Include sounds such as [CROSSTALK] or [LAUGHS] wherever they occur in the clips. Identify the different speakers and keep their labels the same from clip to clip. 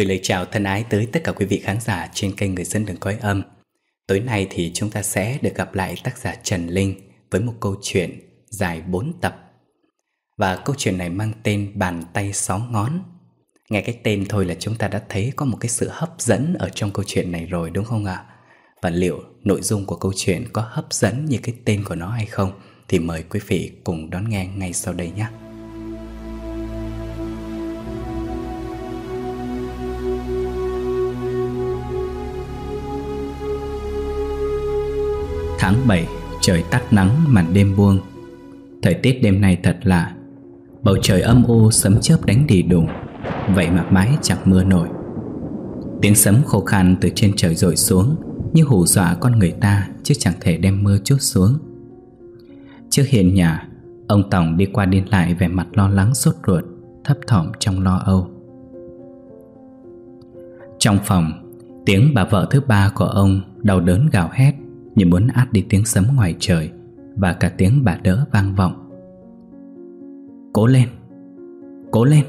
Speaker 1: Gửi lời chào thân ái tới tất cả quý vị khán giả trên kênh Người Dân Đừng coi Âm Tối nay thì chúng ta sẽ được gặp lại tác giả Trần Linh với một câu chuyện dài 4 tập Và câu chuyện này mang tên Bàn tay sáu ngón Nghe cái tên thôi là chúng ta đã thấy có một cái sự hấp dẫn ở trong câu chuyện này rồi, đúng không ạ? Và liệu nội dung của câu chuyện có hấp dẫn như cái tên của nó hay không? Thì mời quý vị cùng đón nghe ngay sau đây nhé. Tháng 7, trời tắt nắng, màn đêm buông. Thời tiết đêm nay thật lạ. Bầu trời âm u sấm chớp đánh đi đùng Vậy mà mãi chẳng mưa nổi. Tiếng sấm khô khan từ trên trời rội xuống Như hù dọa con người ta Chứ chẳng thể đem mưa chút xuống. Trước hiền nhà Ông Tổng đi qua đi lại vẻ mặt lo lắng sốt ruột Thấp thỏm trong lo âu. Trong phòng Tiếng bà vợ thứ ba của ông Đau đớn gào hét. Như muốn át đi tiếng sấm ngoài trời Và cả tiếng bà đỡ vang vọng. Cố lên Cố lên.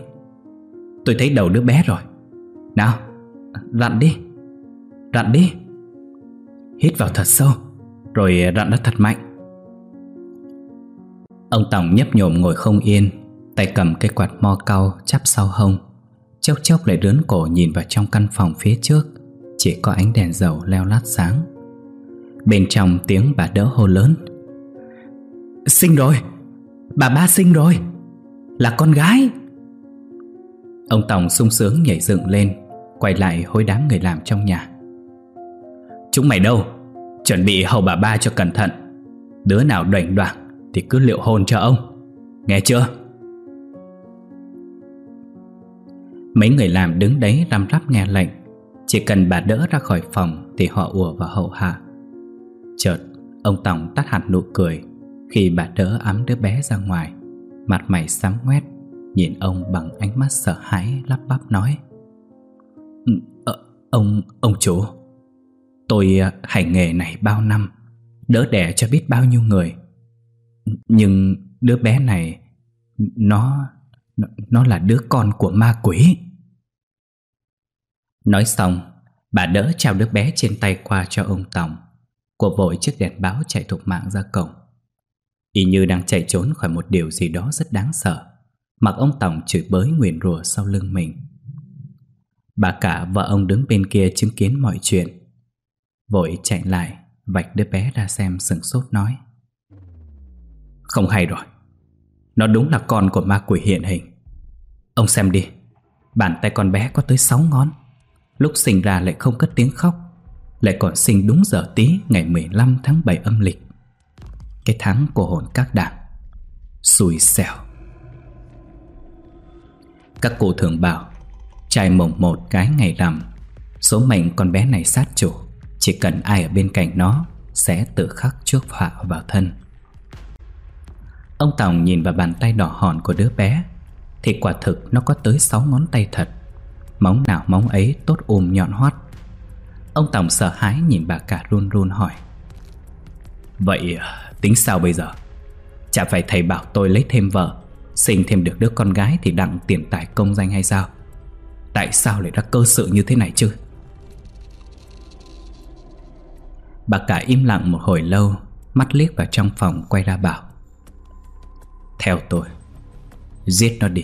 Speaker 1: Tôi thấy đầu đứa bé rồi. Nào, Rặn đi Rặn đi. Hít vào thật sâu, Rồi rặn nó thật mạnh. Ông Tổng nhấp nhổm ngồi không yên, Tay cầm cây quạt mo cau chắp sau hông, Chốc chốc lại đớn cổ nhìn vào trong căn phòng phía trước, Chỉ có ánh đèn dầu leo lát sáng. Bên trong tiếng bà đỡ hô lớn. Sinh rồi, Bà ba sinh rồi, Là con gái. Ông Tổng sung sướng nhảy dựng lên, Quay lại hối đám người làm trong nhà. Chúng mày đâu? Chuẩn bị hầu bà ba cho cẩn thận. Đứa nào đoảnh đoảng Thì cứ liệu hôn cho ông. Nghe chưa? Mấy người làm đứng đấy răm rắp nghe lệnh. Chỉ cần bà đỡ ra khỏi phòng Thì họ ùa vào hậu hạ. Chợt Ông Tổng tắt hẳn nụ cười. Khi bà đỡ ấm đứa bé ra ngoài Mặt mày sám ngoét Nhìn ông bằng ánh mắt sợ hãi lắp bắp nói ừ, ờ, Ông, ông chủ Tôi à, hành nghề này bao năm Đỡ đẻ cho biết bao nhiêu người. Nhưng đứa bé này Nó Nó là đứa con của ma quỷ. Nói xong Bà đỡ trao đứa bé trên tay qua cho ông Tổng của vội chiếc đèn báo chạy thục mạng ra cổng. Y như đang chạy trốn khỏi một điều gì đó rất đáng sợ, Mặc ông Tổng chửi bới nguyền rủa sau lưng mình. Bà cả vợ ông đứng bên kia chứng kiến mọi chuyện. Vội chạy lại, Vạch đứa bé ra xem sừng sốt nói. Không hay rồi, Nó đúng là con của ma quỷ hiện hình. Ông xem đi, Bàn tay con bé có tới 6 ngón, Lúc sinh ra lại không cất tiếng khóc. Lại còn sinh đúng giờ tí, Ngày 15 tháng 7 âm lịch. Cái tháng của hồn các đảng. Xui xẻo. Các cô thường bảo, Trai mồng một cái ngày rằm, Số mệnh con bé này sát chủ, Chỉ cần ai ở bên cạnh nó Sẽ tự khắc trước họa vào thân. Ông Tòng nhìn vào bàn tay đỏ hòn của đứa bé, Thì quả thực nó có tới 6 ngón tay thật. Móng nào móng ấy tốt ôm nhọn hoắt. Ông tổng sợ hãi nhìn bà cả run run hỏi. Vậy à, tính sao bây giờ? Chả phải thầy bảo tôi lấy thêm vợ, Sinh thêm được đứa con gái thì đặng tiền tài công danh hay sao? Tại sao lại ra cơ sự như thế này chứ? Bà cả im lặng một hồi lâu, Mắt liếc vào trong phòng quay ra bảo. Theo tôi, Giết nó đi,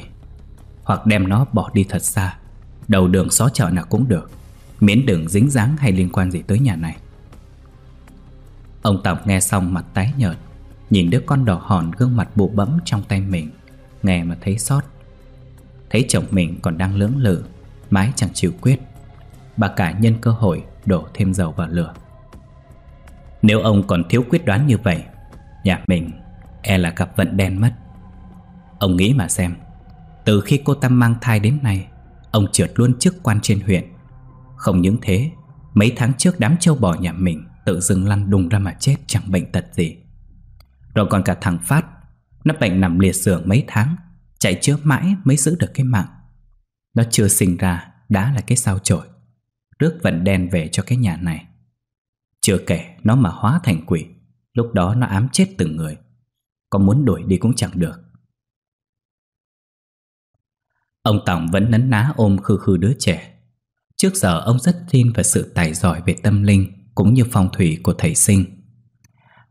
Speaker 1: Hoặc đem nó bỏ đi thật xa, Đầu đường xó chợ nào cũng được. Miễn đừng dính dáng hay liên quan gì tới nhà này. Ông Tổng nghe xong mặt tái nhợt, Nhìn đứa con đỏ hòn gương mặt bụ bẫm trong tay mình, Nghe mà thấy xót. Thấy chồng mình còn đang lưỡng lự Mái chẳng chịu quyết, Bà cả nhân cơ hội đổ thêm dầu vào lửa. Nếu ông còn thiếu quyết đoán như vậy, Nhà mình e là gặp vận đen mất. Ông nghĩ mà xem, Từ khi cô Tâm mang thai đến nay, Ông trượt luôn chức quan trên huyện không những thế, Mấy tháng trước đám châu bò nhà mình Tự dưng lăn đùng ra mà chết chẳng bệnh tật gì. Rồi còn cả thằng Phát, nó bệnh nằm liệt giường mấy tháng, Chạy chữa mãi mới giữ được cái mạng. Nó chưa sinh ra, Đã là cái sao chổi, Rước vận đen về cho cái nhà này. Chưa kể nó mà hóa thành quỷ, Lúc đó nó ám chết từng người, Có muốn đuổi đi cũng chẳng được. Ông Tổng vẫn nấn ná ôm khư khư đứa trẻ Trước giờ ông rất tin vào sự tài giỏi về tâm linh Cũng như phong thủy của thầy sinh.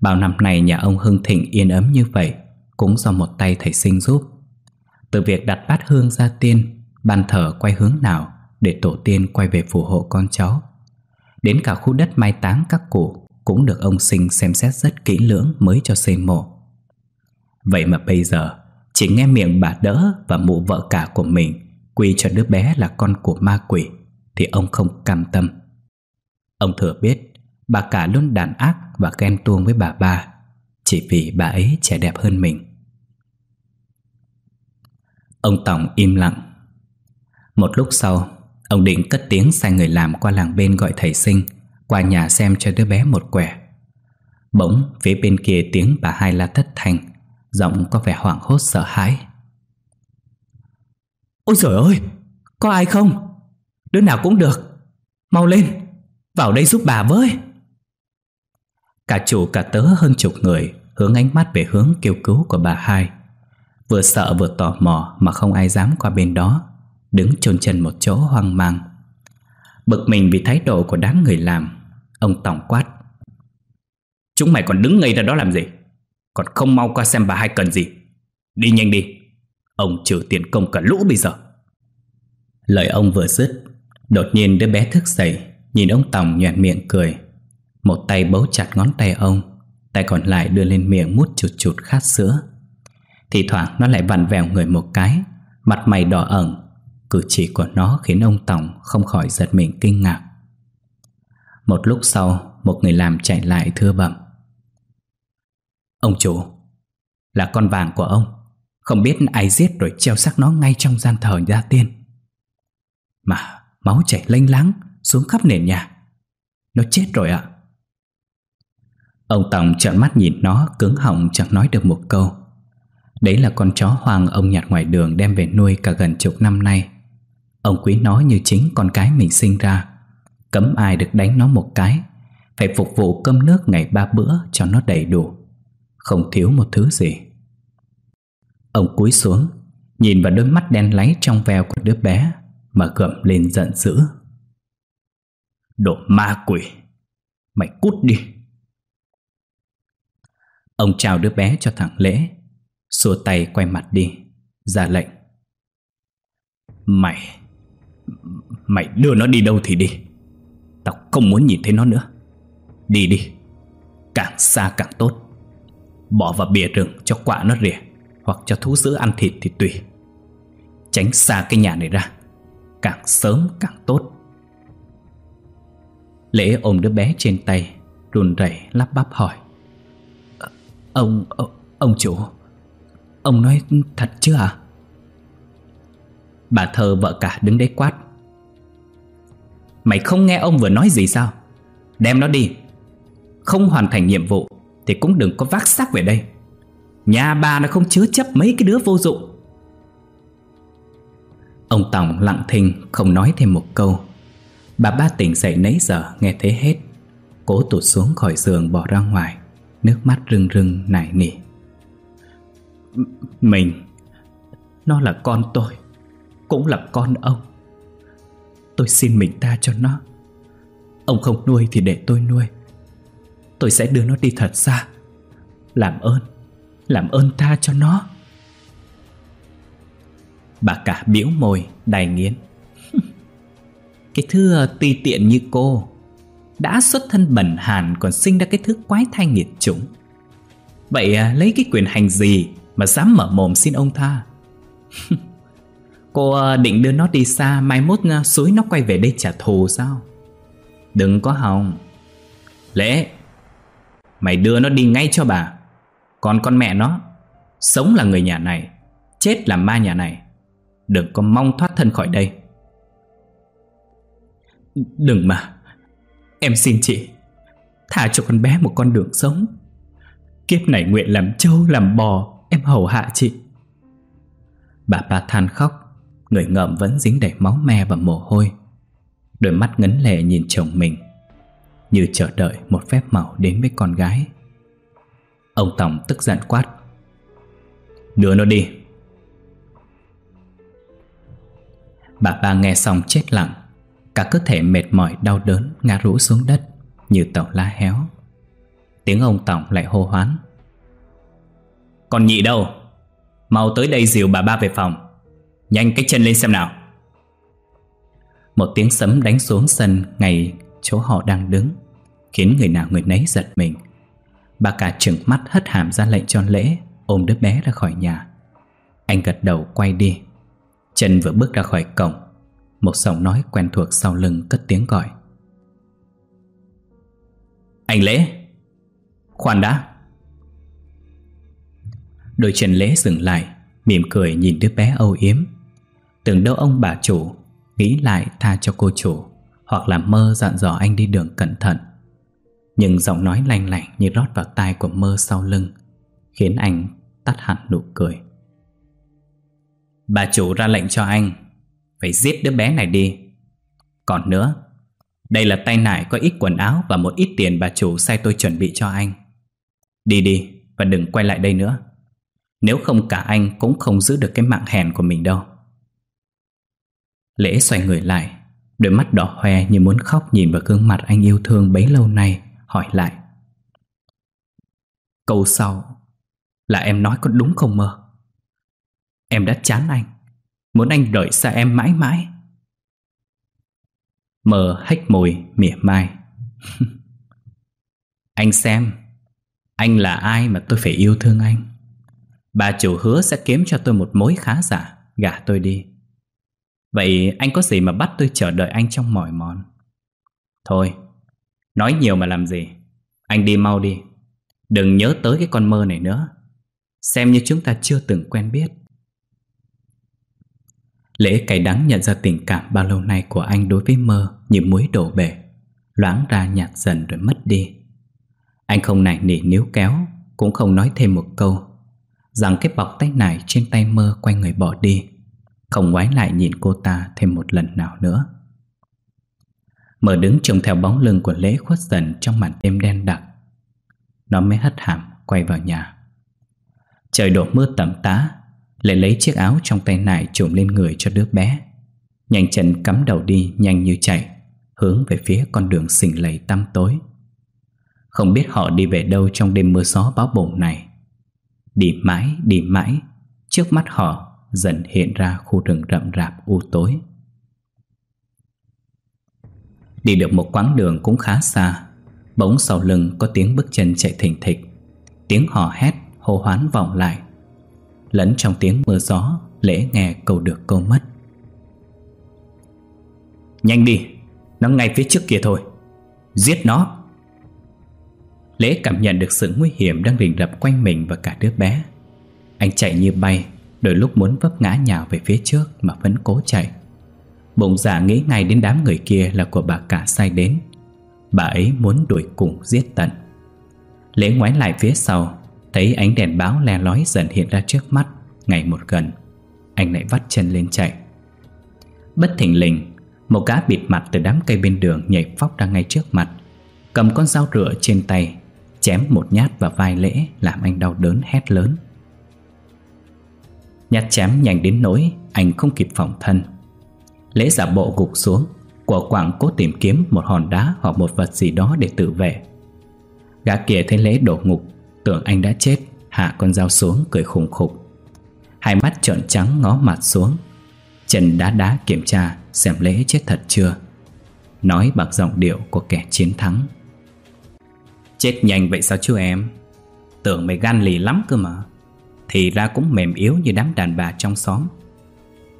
Speaker 1: Bao năm nay nhà ông hưng thịnh yên ấm như vậy Cũng do một tay thầy sinh giúp. Từ việc đặt bát hương ra tiên, Ban thờ quay hướng nào Để tổ tiên quay về phù hộ con cháu. Đến cả khu đất mai táng các cụ Cũng được ông sinh xem xét rất kỹ lưỡng Mới cho xây mộ. Vậy mà bây giờ, Chỉ nghe miệng bà đỡ và mụ vợ cả của mình Quy cho đứa bé là con của ma quỷ. Thì ông không cam tâm. Ông thừa biết, Bà cả luôn đàn ác và ghen tuông với bà ba, Chỉ vì bà ấy trẻ đẹp hơn mình. Ông Tổng im lặng. Một lúc sau, Ông định cất tiếng sai người làm qua làng bên gọi thầy sinh, Qua nhà xem cho đứa bé một quẻ. Bỗng, phía bên kia tiếng bà hai la thất thanh, Giọng có vẻ hoảng hốt sợ hãi. Ôi trời ơi, Có ai không? Đứa nào cũng được. Mau lên, Vào đây giúp bà với. Cả chủ cả tớ hơn chục người Hướng ánh mắt về hướng kêu cứu của bà hai. Vừa sợ vừa tò mò Mà không ai dám qua bên đó, Đứng chôn chân một chỗ hoang mang. Bực mình vì thái độ của đám người làm, Ông Tổng quát. Chúng mày còn đứng ngây ra đó làm gì? Còn không mau qua xem bà hai cần gì. Đi nhanh đi, Ông trừ tiền công cả lũ bây giờ. Lời ông vừa dứt Đột nhiên đứa bé thức dậy, Nhìn ông Tòng nhoẹn miệng cười. Một tay bấu chặt ngón tay ông, Tay còn lại đưa lên miệng mút chụt chụt khát sữa. Thì thoảng nó lại vặn vẹo người một cái, Mặt mày đỏ ẩn Cử chỉ của nó khiến ông Tòng không khỏi giật mình kinh ngạc. Một lúc sau, Một người làm chạy lại thưa bẩm. Ông chủ, Là con vàng của ông. Không biết ai giết rồi treo xác nó ngay trong gian thờ gia tiên. Mà máu chảy lênh láng Xuống khắp nền nhà. Nó chết rồi ạ. Ông Tòng trợn mắt nhìn nó, Cứng họng chẳng nói được một câu. Đấy là con chó hoang ông nhặt ngoài đường Đem về nuôi cả gần chục năm nay. Ông quý nó như chính con cái mình sinh ra. Cấm ai được đánh nó một cái, Phải phục vụ cơm nước ngày ba bữa cho nó đầy đủ. Không thiếu một thứ gì. Ông cúi xuống, Nhìn vào đôi mắt đen láy trong veo của đứa bé. Mà gầm lên giận dữ. Đồ ma quỷ, Mày cút đi. Ông chào đứa bé cho thằng lễ, Xua tay quay mặt đi, Ra lệnh. Mày Mày đưa nó đi đâu thì đi. Tao không muốn nhìn thấy nó nữa. Đi đi, Càng xa càng tốt. Bỏ vào bìa rừng cho quạ nó rỉa, Hoặc cho thú dữ ăn thịt thì tùy. Tránh xa cái nhà này ra. Càng sớm càng tốt. Lễ ôm đứa bé trên tay Run rẩy lắp bắp hỏi. Ông, ông, ông chủ Ông nói thật chứ à Bà thơ vợ cả đứng đấy quát. Mày không nghe ông vừa nói gì sao? Đem nó đi. Không hoàn thành nhiệm vụ Thì cũng đừng có vác xác về đây. Nhà bà nó không chứa chấp mấy cái đứa vô dụng. Ông tổng lặng thinh, không nói thêm một câu. Bà ba tỉnh dậy nấy giờ, nghe thấy hết. Cố tụt xuống khỏi giường, bỏ ra ngoài. Nước mắt rưng rưng nải nỉ. Mình, Nó là con tôi, Cũng là con ông. Tôi xin mình ta cho nó. Ông không nuôi thì để tôi nuôi. Tôi sẽ đưa nó đi thật xa. Làm ơn Làm ơn tha cho nó. Bà cả biểu môi đầy nghiến. [LAUGHS] Cái thứ ờ, tùy tiện như cô Đã xuất thân bẩn hàn Còn sinh ra cái thứ quái thai nghiệt chủng. Vậy ờ, lấy cái quyền hành gì Mà dám mở mồm xin ông tha? [LAUGHS] Cô ờ, định đưa nó đi xa, Mai mốt suối nó quay về đây trả thù sao? Đừng có hòng. Lễ, Mày đưa nó đi ngay cho bà. Còn con mẹ nó, Sống là người nhà này, Chết là ma nhà này. Đừng có mong thoát thân khỏi đây. Đừng mà. Em xin chị Thả cho con bé một con đường sống. Kiếp này nguyện làm trâu, làm bò, Em hầu hạ chị. Bà bà than khóc, Người ngợm vẫn dính đầy máu me và mồ hôi. Đôi mắt ngấn lệ nhìn chồng mình, Như chờ đợi một phép màu đến với con gái. Ông Tổng tức giận quát, Đưa nó đi Bà ba nghe xong chết lặng. Cả cơ thể mệt mỏi, đau đớn, ngã rũ xuống đất, Như tàu lá héo. Tiếng ông Tổng lại hô hoán. Còn nhị đâu? Mau tới đây dìu bà ba về phòng. Nhanh cái chân lên xem nào. Một tiếng sấm đánh xuống sân Ngay chỗ họ đang đứng, Khiến người nào người nấy giật mình. Bà cả trừng mắt hất hàm ra lệnh cho lễ, Ôm đứa bé ra khỏi nhà. Anh gật đầu quay đi. Chân vừa bước ra khỏi cổng, Một giọng nói quen thuộc sau lưng cất tiếng gọi. Anh Lễ, Khoan đã. Đôi chân Lễ dừng lại, Mỉm cười nhìn đứa bé âu yếm. Tưởng đâu ông bà chủ Nghĩ lại tha cho cô chủ, Hoặc là mơ dặn dò anh đi đường cẩn thận. Nhưng giọng nói lanh lảnh Như rót vào tai của mơ sau lưng, Khiến anh tắt hẳn nụ cười. Bà chủ ra lệnh cho anh, Phải giết đứa bé này đi. Còn nữa, Đây là tay nải có ít quần áo Và một ít tiền bà chủ sai tôi chuẩn bị cho anh. Đi đi, Và đừng quay lại đây nữa. Nếu không cả anh cũng không giữ được cái mạng hèn của mình đâu. Lễ xoay người lại, Đôi mắt đỏ hoe như muốn khóc Nhìn vào gương mặt anh yêu thương bấy lâu nay, Hỏi lại. Câu sau, Là em nói có đúng không mơ? Em đã chán anh. Muốn anh rời xa em mãi mãi. Mờ hách môi, mỉa mai. [LAUGHS] Anh xem, Anh là ai mà tôi phải yêu thương anh? Bà chủ hứa sẽ kiếm cho tôi một mối khá giả, Gả tôi đi. Vậy anh có gì mà bắt tôi chờ đợi anh trong mỏi mòn? Thôi, Nói nhiều mà làm gì? Anh đi mau đi. Đừng nhớ tới cái con mơ này nữa. Xem như chúng ta chưa từng quen biết. Lễ cay đắng nhận ra tình cảm bao lâu nay của anh đối với mơ như muối đổ bể, loãng ra nhạt dần rồi mất đi. Anh không nài nỉ níu kéo, cũng không nói thêm một câu, rằng cái bọc tay nải trên tay mơ quay người bỏ đi, không ngoái lại nhìn cô ta thêm một lần nào nữa. Mơ đứng trông theo bóng lưng của lễ khuất dần trong màn đêm đen đặc. Nó mới hất hàm quay vào nhà. Trời đổ mưa tầm tá lại lấy chiếc áo trong tay nải trùm lên người cho đứa bé. Nhanh chân cắm đầu đi nhanh như chạy Hướng về phía con đường xình lầy tăm tối. Không biết họ đi về đâu trong đêm mưa gió báo bổng này. Đi mãi, đi mãi Trước mắt họ dần hiện ra khu rừng rậm rạp u tối. Đi được một quãng đường cũng khá xa Bỗng sau lưng có tiếng bước chân chạy thình thịch. Tiếng hò hét hô hoán vọng lại. Lẫn trong tiếng mưa gió Lễ nghe câu được câu mất. Nhanh đi, Nó ngay phía trước kia thôi. Giết nó. Lễ cảm nhận được sự nguy hiểm đang rình rập quanh mình và cả đứa bé. Anh chạy như bay, Đôi lúc muốn vấp ngã nhào về phía trước Mà vẫn cố chạy. Bụng giả nghĩ ngay đến đám người kia là của bà cả sai đến. Bà ấy muốn đuổi cùng giết tận. Lễ ngoái lại phía sau Thấy ánh đèn báo le lói dần hiện ra trước mắt, Ngày một gần, Anh lại vắt chân lên chạy. Bất thình lình, Một cá bịt mặt từ đám cây bên đường Nhảy phóc ra ngay trước mặt, Cầm con dao rửa trên tay, Chém một nhát vào vai lễ, Làm anh đau đớn hét lớn. Nhát chém nhanh đến nỗi Anh không kịp phòng thân. Lễ giả bộ gục xuống, Của quảng cố tìm kiếm một hòn đá Hoặc một vật gì đó để tự vệ. Gã kia thấy lễ đổ ngục Tưởng anh đã chết, Hạ con dao xuống, cười khùng khục. Hai mắt trợn trắng ngó mặt xuống. Trần đá đá kiểm tra Xem lễ chết thật chưa. Nói bằng giọng điệu của kẻ chiến thắng. Chết nhanh vậy sao chú em? Tưởng mày gan lì lắm cơ mà. Thì ra cũng mềm yếu như đám đàn bà trong xóm.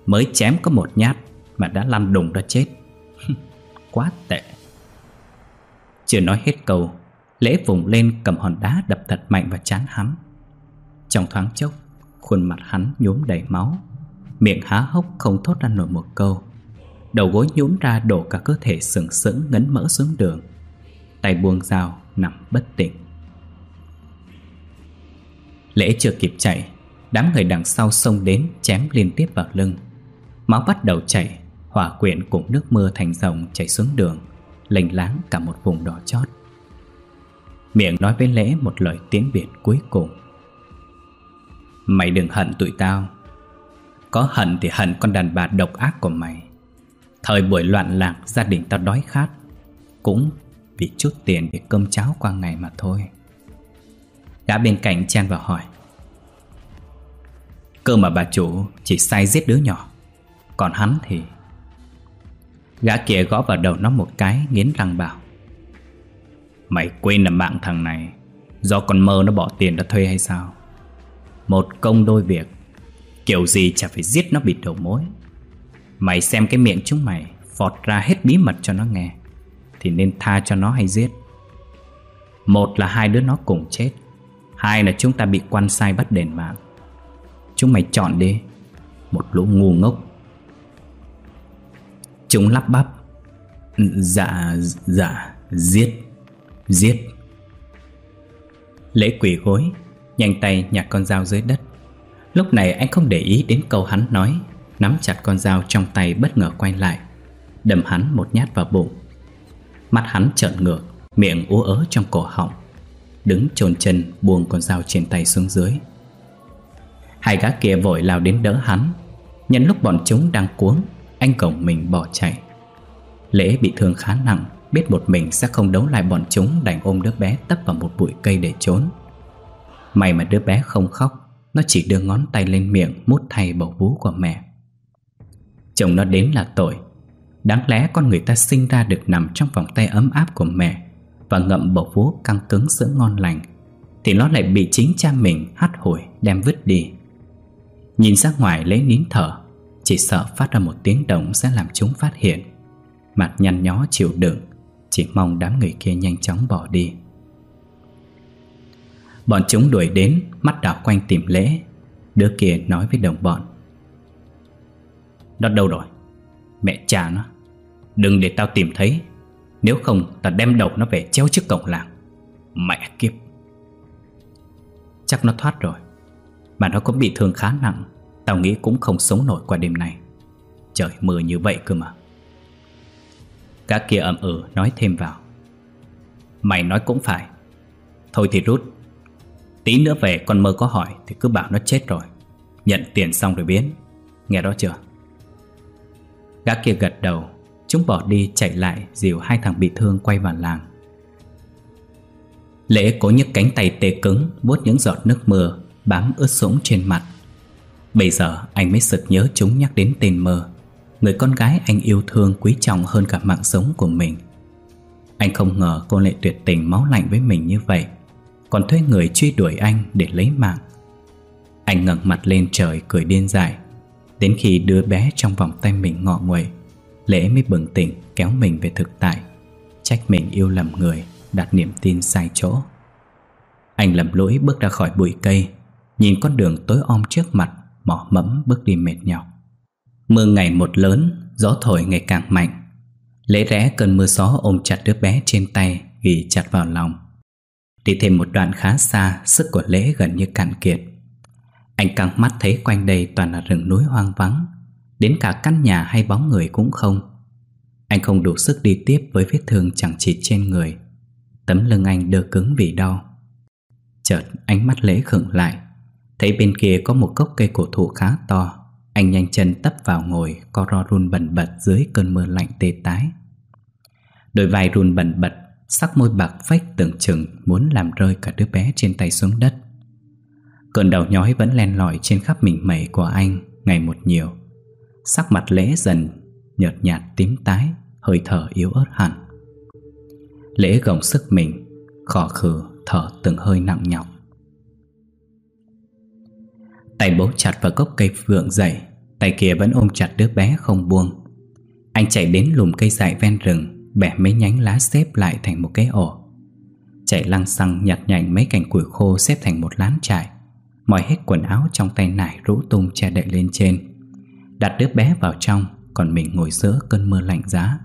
Speaker 1: Mới chém có một nhát Mà đã lăn đùng ra chết. [LAUGHS] Quá tệ. Chưa nói hết câu Lễ vùng lên cầm hòn đá đập thật mạnh vào chán hắn. Trong thoáng chốc, Khuôn mặt hắn nhốm đầy máu, Miệng há hốc không thốt ra nổi một câu. Đầu gối nhũn ra đổ cả cơ thể sừng sững ngấn mỡ xuống đường. Tay buông dao, nằm bất tỉnh. Lễ chưa kịp chạy, Đám người đằng sau xông đến chém liên tiếp vào lưng. Máu bắt đầu chảy hòa quyện cùng nước mưa thành dòng chảy xuống đường, Lênh láng cả một vùng đỏ chót. Miệng nói với lễ một lời tiếng biệt cuối cùng. Mày đừng hận tụi tao. Có hận thì hận con đàn bà độc ác của mày. Thời buổi loạn lạc, gia đình tao đói khát. Cũng vì chút tiền để cơm cháo qua ngày mà thôi. Gã bên cạnh chen vào hỏi. Cơ mà bà chủ chỉ sai giết đứa nhỏ, Còn hắn thì? Gã kia gõ vào đầu nó một cái, nghiến răng bảo. Mày quên là mạng thằng này. Do con mơ nó bỏ tiền ra thuê hay sao? Một công đôi việc. Kiểu gì chả phải giết nó bịt đầu mối. Mày xem cái miệng chúng mày, Phọt ra hết bí mật cho nó nghe. Thì nên tha cho nó hay giết? Một là hai đứa nó cùng chết. Hai là chúng ta bị quan sai bắt đền mạng. Chúng mày chọn đi. Một lũ ngu ngốc. Chúng lắp bắp. Dạ dạ Giết. Giết. Lễ quỷ gối, Nhanh tay nhặt con dao dưới đất. Lúc này anh không để ý đến câu hắn nói, Nắm chặt con dao trong tay bất ngờ quay lại, Đâm hắn một nhát vào bụng. Mắt hắn trợn ngược, Miệng ú ớ trong cổ họng, Đứng chồn chân buông con dao trên tay xuống dưới. Hai gã kia vội lao đến đỡ hắn. Nhân lúc bọn chúng đang cuống, Anh cổng mình bỏ chạy. Lễ bị thương khá nặng Biết một mình sẽ không đấu lại bọn chúng Đành ôm đứa bé tấp vào một bụi cây để trốn. May mà đứa bé không khóc, Nó chỉ đưa ngón tay lên miệng Mút thay bầu vú của mẹ. Chồng nó đến là tội. Đáng lẽ con người ta sinh ra được nằm trong vòng tay ấm áp của mẹ Và ngậm bầu vú căng cứng sữa ngon lành, Thì nó lại bị chính cha mình hắt hủi đem vứt đi. Nhìn ra ngoài lấy nín thở, Chỉ sợ phát ra một tiếng động sẽ làm chúng phát hiện. Mặt nhăn nhó chịu đựng chỉ mong đám người kia nhanh chóng bỏ đi. Bọn chúng đuổi đến, Mắt đảo quanh tìm lễ. Đứa kia nói với đồng bọn. Nó đâu rồi? Mẹ cha nó. Đừng để tao tìm thấy. Nếu không tao đem đầu nó về treo trước cổng làng. Mẹ kiếp. Chắc nó thoát rồi, Mà nó cũng bị thương khá nặng. Tao nghĩ cũng không sống nổi qua đêm này Trời mưa như vậy cơ mà. Gã kia ậm ừ nói thêm vào. Mày nói cũng phải. Thôi thì rút. Tí nữa về con mơ có hỏi Thì cứ bảo nó chết rồi. Nhận tiền xong rồi biến. Nghe đó chưa? Gã kia gật đầu. Chúng bỏ đi chạy lại Dìu hai thằng bị thương quay vào làng. Lễ cố nhấc cánh tay tê cứng, vuốt những giọt nước mưa, Bám ướt sũng trên mặt. Bây giờ anh mới sực nhớ chúng nhắc đến tên mơ. Người con gái anh yêu thương, quý trọng hơn cả mạng sống của mình. Anh không ngờ cô lại tuyệt tình máu lạnh với mình như vậy, Còn thuê người truy đuổi anh để lấy mạng. Anh ngẩng mặt lên trời cười điên dại, Đến khi đứa bé trong vòng tay mình ngọ nguậy, Lễ mới bừng tỉnh kéo mình về thực tại, Trách mình yêu lầm người, Đặt niềm tin sai chỗ. Anh lầm lỗi bước ra khỏi bụi cây, Nhìn con đường tối om trước mặt, Mỏ mẫm bước đi mệt nhọc. Mưa ngày một lớn, Gió thổi ngày càng mạnh. Lễ rẽ cơn mưa gió ôm chặt đứa bé trên tay, Ghi chặt vào lòng. Đi thêm một đoạn khá xa, Sức của lễ gần như cạn kiệt. Anh căng mắt thấy quanh đây toàn là rừng núi hoang vắng. Đến cả căn nhà hay bóng người cũng không. Anh không đủ sức đi tiếp với vết thương chẳng chịt trên người. Tấm lưng anh đơ cứng vì đau. Chợt ánh mắt lễ khựng lại. Thấy bên kia có một gốc cây cổ thụ khá to. Anh nhanh chân tấp vào ngồi, Co ro run bần bật dưới cơn mưa lạnh tê tái. Đôi vai run bần bật, Sắc môi bạc phách tưởng chừng Muốn làm rơi cả đứa bé trên tay xuống đất. Cơn đầu nhói vẫn len lỏi trên khắp mình mẩy của anh Ngày một nhiều. Sắc mặt lễ dần, Nhợt nhạt tím tái, Hơi thở yếu ớt hẳn. Lễ gồng sức mình Khỏ khử thở từng hơi nặng nhọc. Tay bấu chặt vào gốc cây phượng dậy, Tay kia vẫn ôm chặt đứa bé không buông. Anh chạy đến lùm cây dại ven rừng, Bẻ mấy nhánh lá xếp lại thành một cái ổ. Chạy lăng xăng nhặt nhạnh mấy cành củi khô xếp thành một lán trại Mọi hết quần áo trong tay nải rũ tung che đậy lên trên. Đặt đứa bé vào trong, Còn mình ngồi giữa cơn mưa lạnh giá.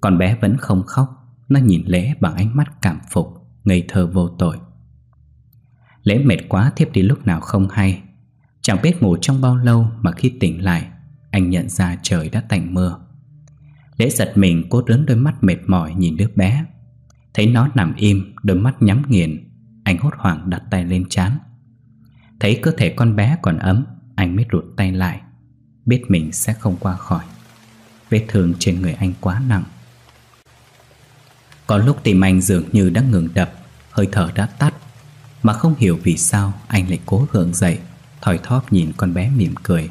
Speaker 1: Con bé vẫn không khóc, Nó nhìn Lễ bằng ánh mắt cảm phục, Ngây thơ vô tội. Lễ mệt quá thiếp đi lúc nào không hay Chẳng biết ngủ trong bao lâu Mà khi tỉnh lại, Anh nhận ra trời đã tạnh mưa. Lễ giật mình cố đớn đôi mắt mệt mỏi nhìn đứa bé. Thấy nó nằm im, Đôi mắt nhắm nghiền, Anh hốt hoảng đặt tay lên trán. Thấy cơ thể con bé còn ấm, Anh mới rụt tay lại, Biết mình sẽ không qua khỏi. Vết thương trên người anh quá nặng. Có lúc tim anh dường như đã ngừng đập, Hơi thở đã tắt, Mà không hiểu vì sao anh lại cố gượng dậy. Thòi thóp nhìn con bé mỉm cười.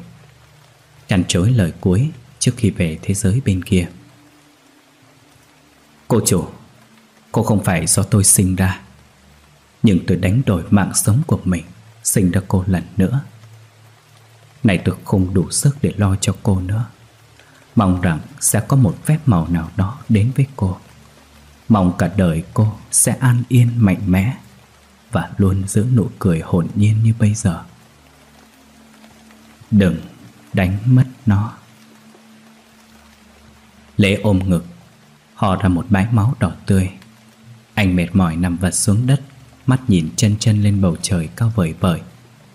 Speaker 1: Chăn chối lời cuối Trước khi về thế giới bên kia. Cô chủ, Cô không phải do tôi sinh ra, Nhưng tôi đánh đổi mạng sống của mình, Sinh ra cô lần nữa. Này tôi không đủ sức để lo cho cô nữa. Mong rằng sẽ có một phép màu nào đó đến với cô. Mong cả đời cô sẽ an yên, mạnh mẽ Và luôn giữ nụ cười hồn nhiên như bây giờ. Đừng đánh mất nó. Lễ ôm ngực Họ ra một bãi máu đỏ tươi. Anh mệt mỏi nằm vật xuống đất, Mắt nhìn chân chân lên bầu trời cao vời vời,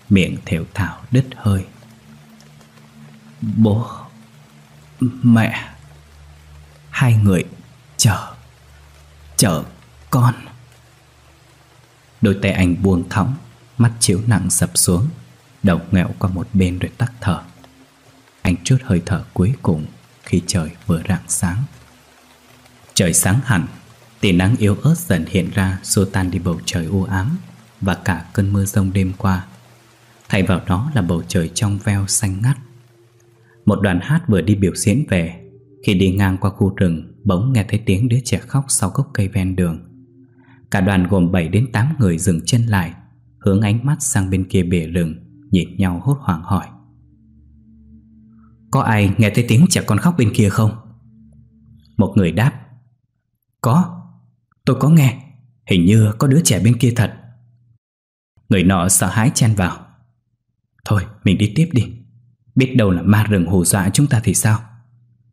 Speaker 1: Miệng thều thảo đứt hơi. Bố, Mẹ, Hai người chờ Chờ con. Đôi tay anh buông thõng, Mắt chiếu nặng sập xuống. Đầu nghẹo qua một bên rồi tắt thở. Anh chút hơi thở cuối cùng Khi trời vừa rạng sáng. Trời sáng hẳn, Tia nắng yếu ớt dần hiện ra Xua tan đi bầu trời u ám Và cả cơn mưa rông đêm qua. Thay vào đó là bầu trời trong veo xanh ngắt. Một đoàn hát vừa đi biểu diễn về, Khi đi ngang qua khu rừng, Bỗng nghe thấy tiếng đứa trẻ khóc sau gốc cây ven đường. Cả đoàn gồm 7 đến 8 người dừng chân lại, Hướng ánh mắt sang bên kia bể rừng. Nhìn nhau hốt hoảng hỏi. Có ai nghe thấy tiếng trẻ con khóc bên kia không? Một người đáp. Có, tôi có nghe Hình như có đứa trẻ bên kia thật. Người nọ sợ hãi chen vào. Thôi mình đi tiếp đi. Biết đâu là ma rừng hù dọa chúng ta thì sao?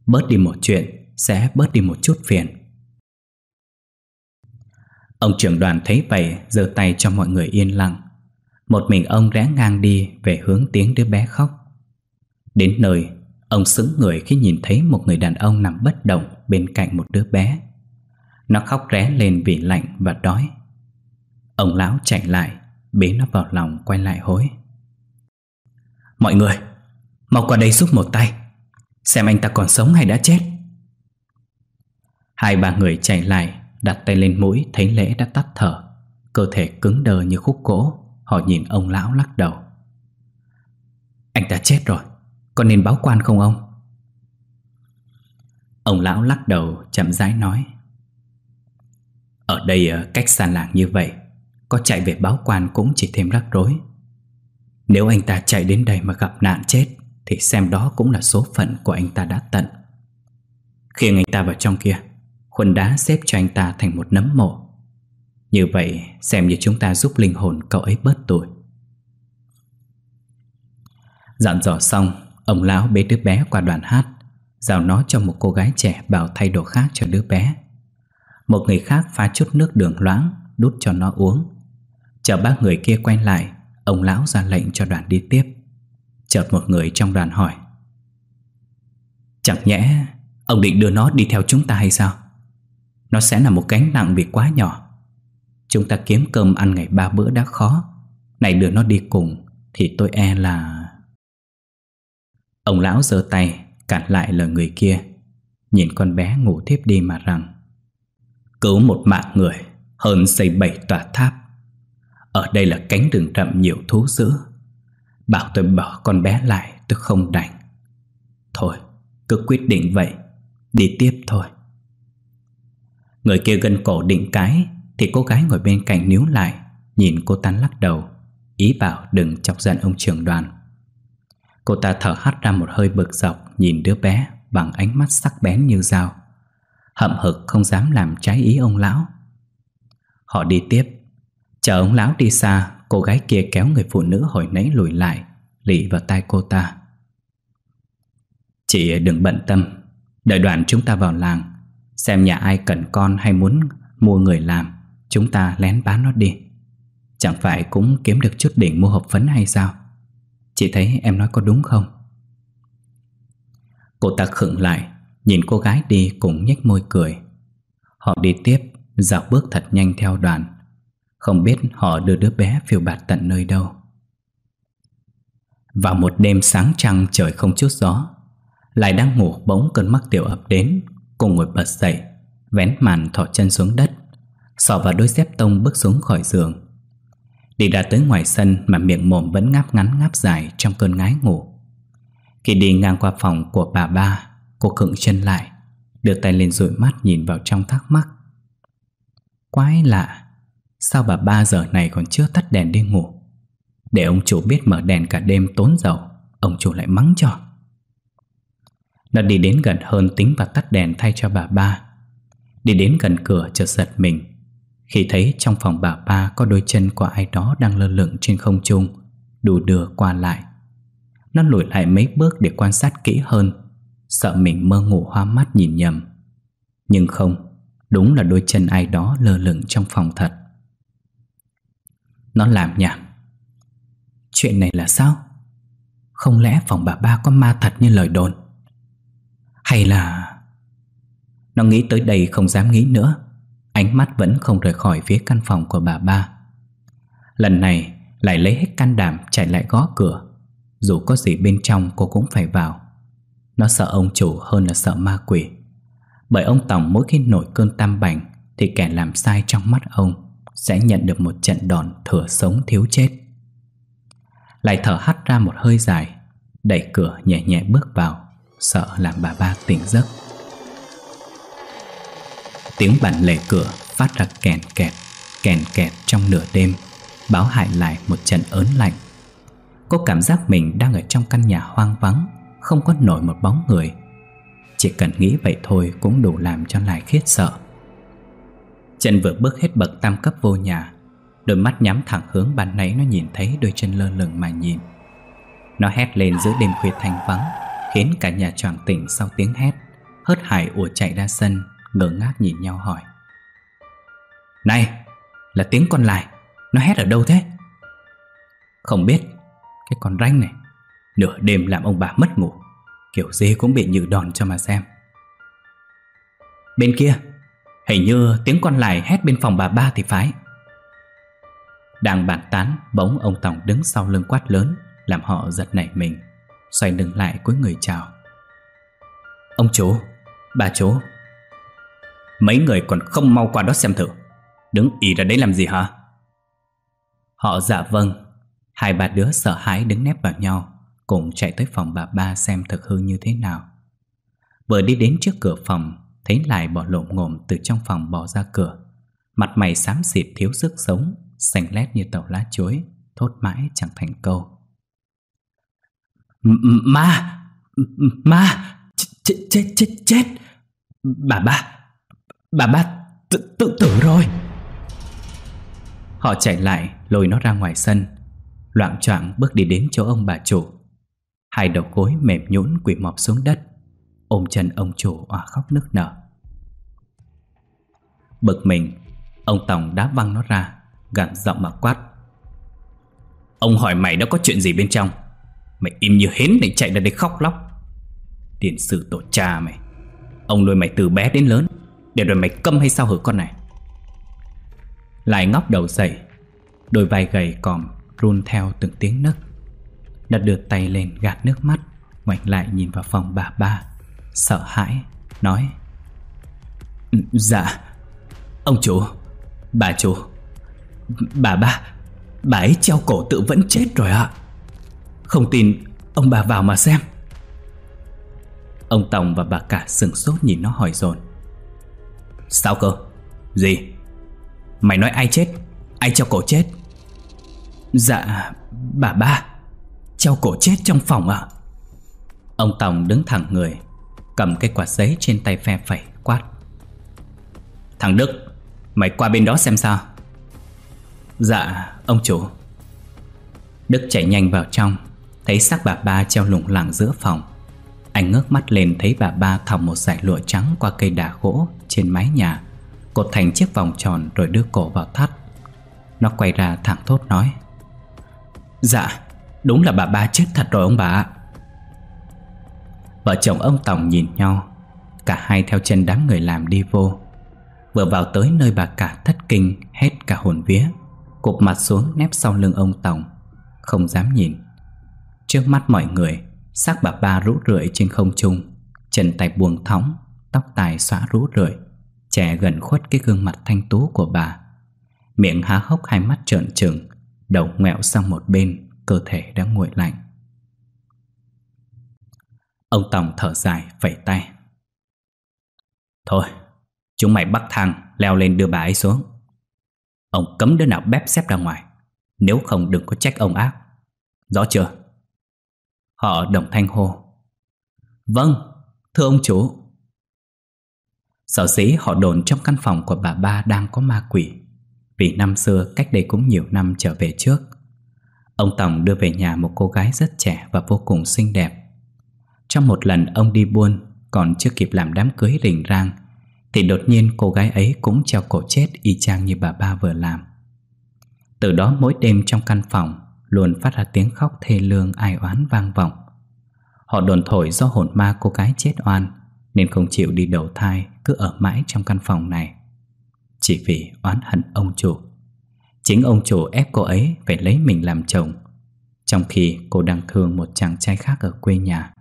Speaker 1: Bớt đi một chuyện Sẽ bớt đi một chút phiền. Ông trưởng đoàn thấy vậy giơ tay cho mọi người yên lặng. Một mình ông rẽ ngang đi Về hướng tiếng đứa bé khóc. Đến nơi, Ông sững người khi nhìn thấy một người đàn ông nằm bất động Bên cạnh một đứa bé. Nó khóc ré lên vì lạnh và đói. Ông lão chạy lại, Bế nó vào lòng quay lại hối. Mọi người, Mau qua đây giúp một tay, Xem anh ta còn sống hay đã chết. Hai ba người chạy lại, Đặt tay lên mũi, thấy lễ đã tắt thở, Cơ thể cứng đờ như khúc gỗ. Họ nhìn ông lão lắc đầu. Anh ta chết rồi, Có nên báo quan không ông? Ông lão lắc đầu, chậm rãi nói. Ở đây ờ, cách xa làng như vậy, Có chạy về báo quan cũng chỉ thêm rắc rối. Nếu anh ta chạy đến đây mà gặp nạn chết, Thì xem đó cũng là số phận của anh ta đã tận. Khiêng anh ta vào trong kia Khuân đá xếp cho anh ta thành một nấm mộ. Như vậy, xem như chúng ta giúp linh hồn cậu ấy bớt tuổi Dặn dò xong, Ông lão bế đứa bé qua đoàn hát, Giao nó cho một cô gái trẻ bảo thay đồ khác cho đứa bé. Một người khác pha chút nước đường loãng, Đút cho nó uống. Chờ ba người kia quay lại, Ông lão ra lệnh cho đoàn đi tiếp. Chợt một người trong đoàn hỏi, Chẳng nhẽ, Ông định đưa nó đi theo chúng ta hay sao? Nó sẽ là một gánh nặng vì quá nhỏ. Chúng ta kiếm cơm ăn ngày ba bữa đã khó. Này đưa nó đi cùng, Thì tôi e là Ông lão giơ tay, Cản lại lời người kia. Nhìn con bé ngủ thiếp đi mà rằng, Cứu một mạng người, Hơn xây bảy tòa tháp. Ở đây là cánh rừng rậm nhiều thú dữ. Bảo tôi bỏ con bé lại, tôi không đành. Thôi, cứ quyết định vậy, Đi tiếp thôi. Người kia gân cổ định cái thì cô gái ngồi bên cạnh níu lại, Nhìn cô ta lắc đầu, Ý bảo đừng chọc giận ông trưởng đoàn. Cô ta thở hắt ra một hơi bực dọc, Nhìn đứa bé bằng ánh mắt sắc bén như dao. Hậm hực không dám làm trái ý ông lão. Họ đi tiếp. Chờ ông lão đi xa, Cô gái kia kéo người phụ nữ hồi nãy lùi lại Lị vào tay cô ta. Chị đừng bận tâm, Đợi đoàn chúng ta vào làng, Xem nhà ai cần con hay muốn mua người làm. Chúng ta lén bán nó đi. Chẳng phải cũng kiếm được chút đỉnh mua hộp phấn hay sao? Chị thấy em nói có đúng không? Cô ta khựng lại, Nhìn cô gái đi cũng nhếch môi cười. Họ đi tiếp, Dạo bước thật nhanh theo đoàn. Không biết họ đưa đứa bé phiêu bạt tận nơi đâu. Vào một đêm sáng trăng trời không chút gió, Lại đang ngủ bỗng cơn mắc tiểu ập đến, Cô ngồi bật dậy, Vén màn thọ chân xuống đất. Sọ vào đôi dép tông bước xuống khỏi giường. Đi ra tới ngoài sân Mà miệng mồm vẫn ngáp ngắn ngáp dài Trong cơn ngái ngủ. Khi đi ngang qua phòng của bà ba, Cô khựng chân lại, Đưa tay lên dụi mắt nhìn vào trong thắc mắc. Quái lạ, Sao bà ba giờ này còn chưa tắt đèn đi ngủ? Để ông chủ biết mở đèn cả đêm tốn dầu, Ông chủ lại mắng cho. Nó đi đến gần hơn tính và tắt đèn thay cho bà ba. Đi đến gần cửa chợt giật mình. Khi thấy trong phòng bà ba có đôi chân của ai đó đang lơ lửng trên không trung, Đủ đưa qua lại. Nó lùi lại mấy bước để quan sát kỹ hơn, Sợ mình mơ ngủ hoa mắt nhìn nhầm. Nhưng không, Đúng là đôi chân ai đó lơ lửng trong phòng thật. Nó làm nhảm Chuyện này là sao? Không lẽ phòng bà ba có ma thật như lời đồn? Hay là Nó nghĩ tới đây không dám nghĩ nữa. Ánh mắt vẫn không rời khỏi phía căn phòng của bà ba. Lần này lại lấy hết can đảm chạy lại gõ cửa. Dù có gì bên trong cô cũng phải vào. Nó sợ ông chủ hơn là sợ ma quỷ. Bởi ông Tổng mỗi khi nổi cơn tam bành Thì kẻ làm sai trong mắt ông Sẽ nhận được một trận đòn thừa sống thiếu chết. Lại thở hắt ra một hơi dài, Đẩy cửa nhẹ nhẹ bước vào, Sợ làm bà ba tỉnh giấc. Tiếng bản lề cửa phát ra kèn kẹt Kèn kẹt trong nửa đêm, Báo hại lại một trận ớn lạnh. Cô cảm giác mình đang ở trong căn nhà hoang vắng, Không có nổi một bóng người. Chỉ cần nghĩ vậy thôi cũng đủ làm cho lại khiết sợ. Chân vừa bước hết bậc tam cấp vô nhà, Đôi mắt nhắm thẳng hướng ban nãy nó nhìn thấy đôi chân lơ lửng mà nhìn. Nó hét lên giữa đêm khuya thanh vắng, Khiến cả nhà choàng tỉnh sau tiếng hét, Hớt hải ùa chạy ra sân ngỡ ngác nhìn nhau hỏi. Này, Là tiếng con lại, Nó hét ở đâu thế? Không biết, Cái con ranh này, Nửa đêm làm ông bà mất ngủ, Kiểu gì cũng bị nhự đòn cho mà xem. Bên kia, Hình như tiếng con lại hét bên phòng bà ba thì phải. Đang bàn tán, Bỗng ông Tổng đứng sau lưng quát lớn, Làm họ giật nảy mình, Xoay lưng lại cuối người chào. Ông chú, Bà chú Mấy người còn không mau qua đó xem thử. Đứng ý ra đấy làm gì hả? Họ dạ vâng. Hai bà đứa sợ hãi đứng nép vào nhau, Cùng chạy tới phòng bà ba xem thực hư như thế nào. Vừa đi đến trước cửa phòng, Thấy lại bỏ lộn ngồm từ trong phòng bỏ ra cửa. Mặt mày xám xịt thiếu sức sống, Xanh lét như tàu lá chuối, Thốt mãi chẳng thành câu. Ma! Ma! Chết chết chết chết! Bà ba! Bà ba tự, tự tử rồi. Họ chạy lại Lôi nó ra ngoài sân. Loạn choạng bước đi đến chỗ ông bà chủ. Hai đầu gối mềm nhũn quỳ mọp xuống đất Ôm chân ông chủ òa khóc nức nở. Bực mình Ông Tổng đá văng nó ra Gạn giọng mà quát. Ông hỏi mày đã có chuyện gì bên trong? Mày im như hến để chạy ra đây khóc lóc. Tiền sử tổ cha mày. Ông nuôi mày từ bé đến lớn. Để rồi mày câm hay sao hử con này? Lại ngóc đầu dậy, Đôi vai gầy còm Run theo từng tiếng nấc Đặt đưa tay lên gạt nước mắt, Ngoảnh lại nhìn vào phòng bà ba, Sợ hãi, Nói ừ, Dạ Ông chủ, Bà chủ, Bà ba, Bà ấy treo cổ tự vẫn chết rồi ạ. Không tin Ông bà vào mà xem. Ông Tòng và bà cả sừng sốt nhìn nó hỏi dồn. Sao cơ? Gì? Mày nói ai chết? Ai treo cổ chết? Dạ Bà ba. Treo cổ chết trong phòng ạ. Ông Tòng đứng thẳng người, Cầm cái quạt giấy trên tay phe phẩy, quát. Thằng Đức, Mày qua bên đó xem sao. Dạ ông chủ. Đức chạy nhanh vào trong, Thấy xác bà ba treo lủng lẳng giữa phòng. Anh ngước mắt lên thấy bà ba thòng một dải lụa trắng qua cây đà gỗ trên mái nhà. Cột thành chiếc vòng tròn rồi đưa cổ vào thắt. Nó quay ra thẳng thốt nói Dạ Đúng là bà ba chết thật rồi ông bà ạ. Vợ chồng ông Tổng nhìn nhau, Cả hai theo chân đám người làm đi vô. Vừa vào tới nơi bà cả thất kinh Hết cả hồn vía, Cụp mặt xuống nép sau lưng ông Tổng Không dám nhìn. Trước mắt mọi người, Xác bà ba rũ rượi trên không trung, Chân tay buông thõng Tóc tài xõa rũ rượi Trẻ gần khuất cái gương mặt thanh tú của bà. Miệng há hốc hai mắt trợn trừng, Đầu ngoẹo sang một bên, Cơ thể đã nguội lạnh. Ông Tòng thở dài, phẩy tay. Thôi, Chúng mày bắt thang leo lên đưa bà ấy xuống. Ông cấm đứa nào bép xếp ra ngoài, Nếu không đừng có trách ông ác. Rõ chưa? Họ đồng thanh hô. Vâng Thưa ông chủ. Sở dĩ họ đồn trong căn phòng của bà ba đang có ma quỷ. Vì năm xưa, cách đây cũng nhiều năm trở về trước, Ông Tổng đưa về nhà một cô gái rất trẻ và vô cùng xinh đẹp. Trong một lần ông đi buôn, Còn chưa kịp làm đám cưới rình rang, Thì đột nhiên cô gái ấy cũng treo cổ chết y chang như bà ba vừa làm. Từ đó mỗi đêm trong căn phòng Luôn phát ra tiếng khóc thê lương ai oán vang vọng. Họ đồn thổi do hồn ma cô gái chết oan nên không chịu đi đầu thai, Cứ ở mãi trong căn phòng này. Chỉ vì oán hận ông chủ. Chính ông chủ ép cô ấy Phải lấy mình làm chồng, Trong khi cô đang thương một chàng trai khác ở quê nhà.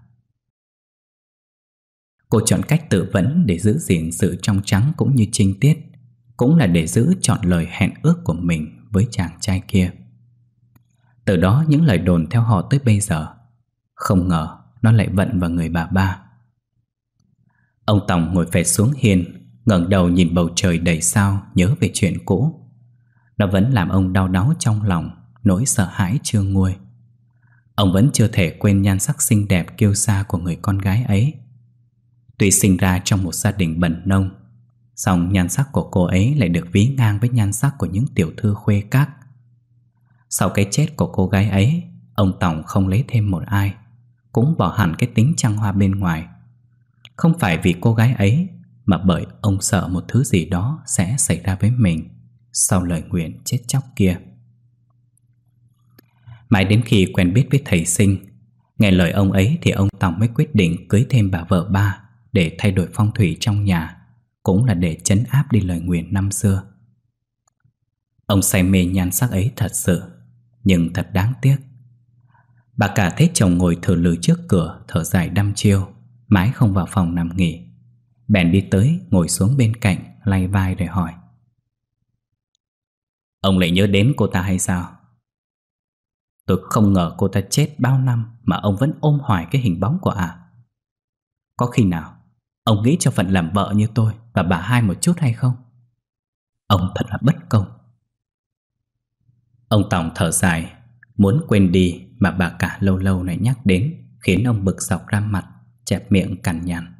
Speaker 1: Cô chọn cách tự vấn để giữ gìn sự trong trắng cũng như trinh tiết, Cũng là để giữ chọn lời hẹn ước của mình với chàng trai kia. Từ đó những lời đồn theo họ tới bây giờ. Không ngờ nó lại vận vào người bà ba. Ông Tòng ngồi phệt xuống hiên, ngẩng đầu nhìn bầu trời đầy sao, Nhớ về chuyện cũ. Nó vẫn làm ông đau đáu trong lòng, Nỗi sợ hãi chưa nguôi. Ông vẫn chưa thể quên nhan sắc xinh đẹp kiêu sa của người con gái ấy. Tuy sinh ra trong một gia đình bần nông, song nhan sắc của cô ấy lại được ví ngang với nhan sắc của những tiểu thư khuê các. Sau cái chết của cô gái ấy, Ông Tòng không lấy thêm một ai, cũng bỏ hẳn cái tính trăng hoa bên ngoài. Không phải vì cô gái ấy, mà bởi ông sợ một thứ gì đó sẽ xảy ra với mình sau lời nguyện chết chóc kia. Mãi đến khi quen biết với thầy sinh, nghe lời ông ấy thì ông Tòng mới quyết định cưới thêm bà vợ ba để thay đổi phong thủy trong nhà, cũng là để chấn áp đi lời nguyện năm xưa. Ông say mê nhan sắc ấy thật sự, nhưng thật đáng tiếc Bà cả thấy chồng ngồi thở lử trước cửa Thở dài đăm chiêu Mãi không vào phòng nằm nghỉ. Bèn đi tới ngồi xuống bên cạnh, Lay vai rồi hỏi. Ông lại nhớ đến cô ta hay sao? Tôi không ngờ cô ta chết bao năm Mà ông vẫn ôm hoài cái hình bóng của ả à. Có khi nào Ông nghĩ cho phận làm vợ như tôi Và bà hai một chút hay không? Ông thật là bất công. Ông Tòng thở dài, Muốn quên đi mà bà cả lâu lâu lại nhắc đến Khiến ông bực dọc ra mặt. Chẹp miệng cằn nhằn.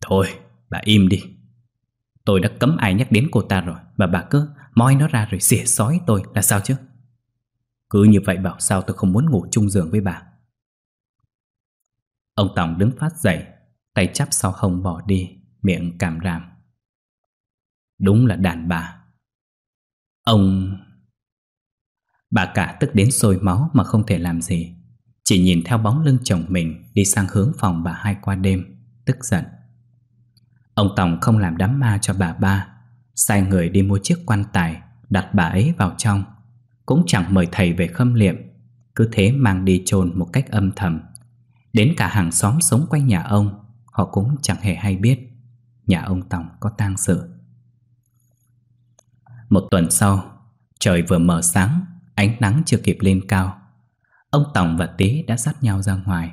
Speaker 1: Thôi, bà im đi. Tôi đã cấm ai nhắc đến cô ta rồi, Mà bà cứ moi nó ra rồi xỉa sói tôi là sao chứ? Cứ như vậy bảo sao tôi không muốn ngủ chung giường với bà? Ông Tòng đứng phát dậy, Tay chắp sau hông bỏ đi, Miệng cảm ràm. Đúng là đàn bà. Ông, Bà cả tức đến sôi máu mà không thể làm gì. Chỉ nhìn theo bóng lưng chồng mình Đi sang hướng phòng bà hai qua đêm, Tức giận. Ông Tòng không làm đám ma cho bà ba, Sai người đi mua chiếc quan tài, Đặt bà ấy vào trong. Cũng chẳng mời thầy về khâm liệm, Cứ thế mang đi chôn một cách âm thầm. Đến cả hàng xóm sống quanh nhà ông, Họ cũng chẳng hề hay biết Nhà ông Tòng có tang sự. Một tuần sau, Trời vừa mở sáng, Ánh nắng chưa kịp lên cao. Ông tổng và Tý đã dắt nhau ra ngoài.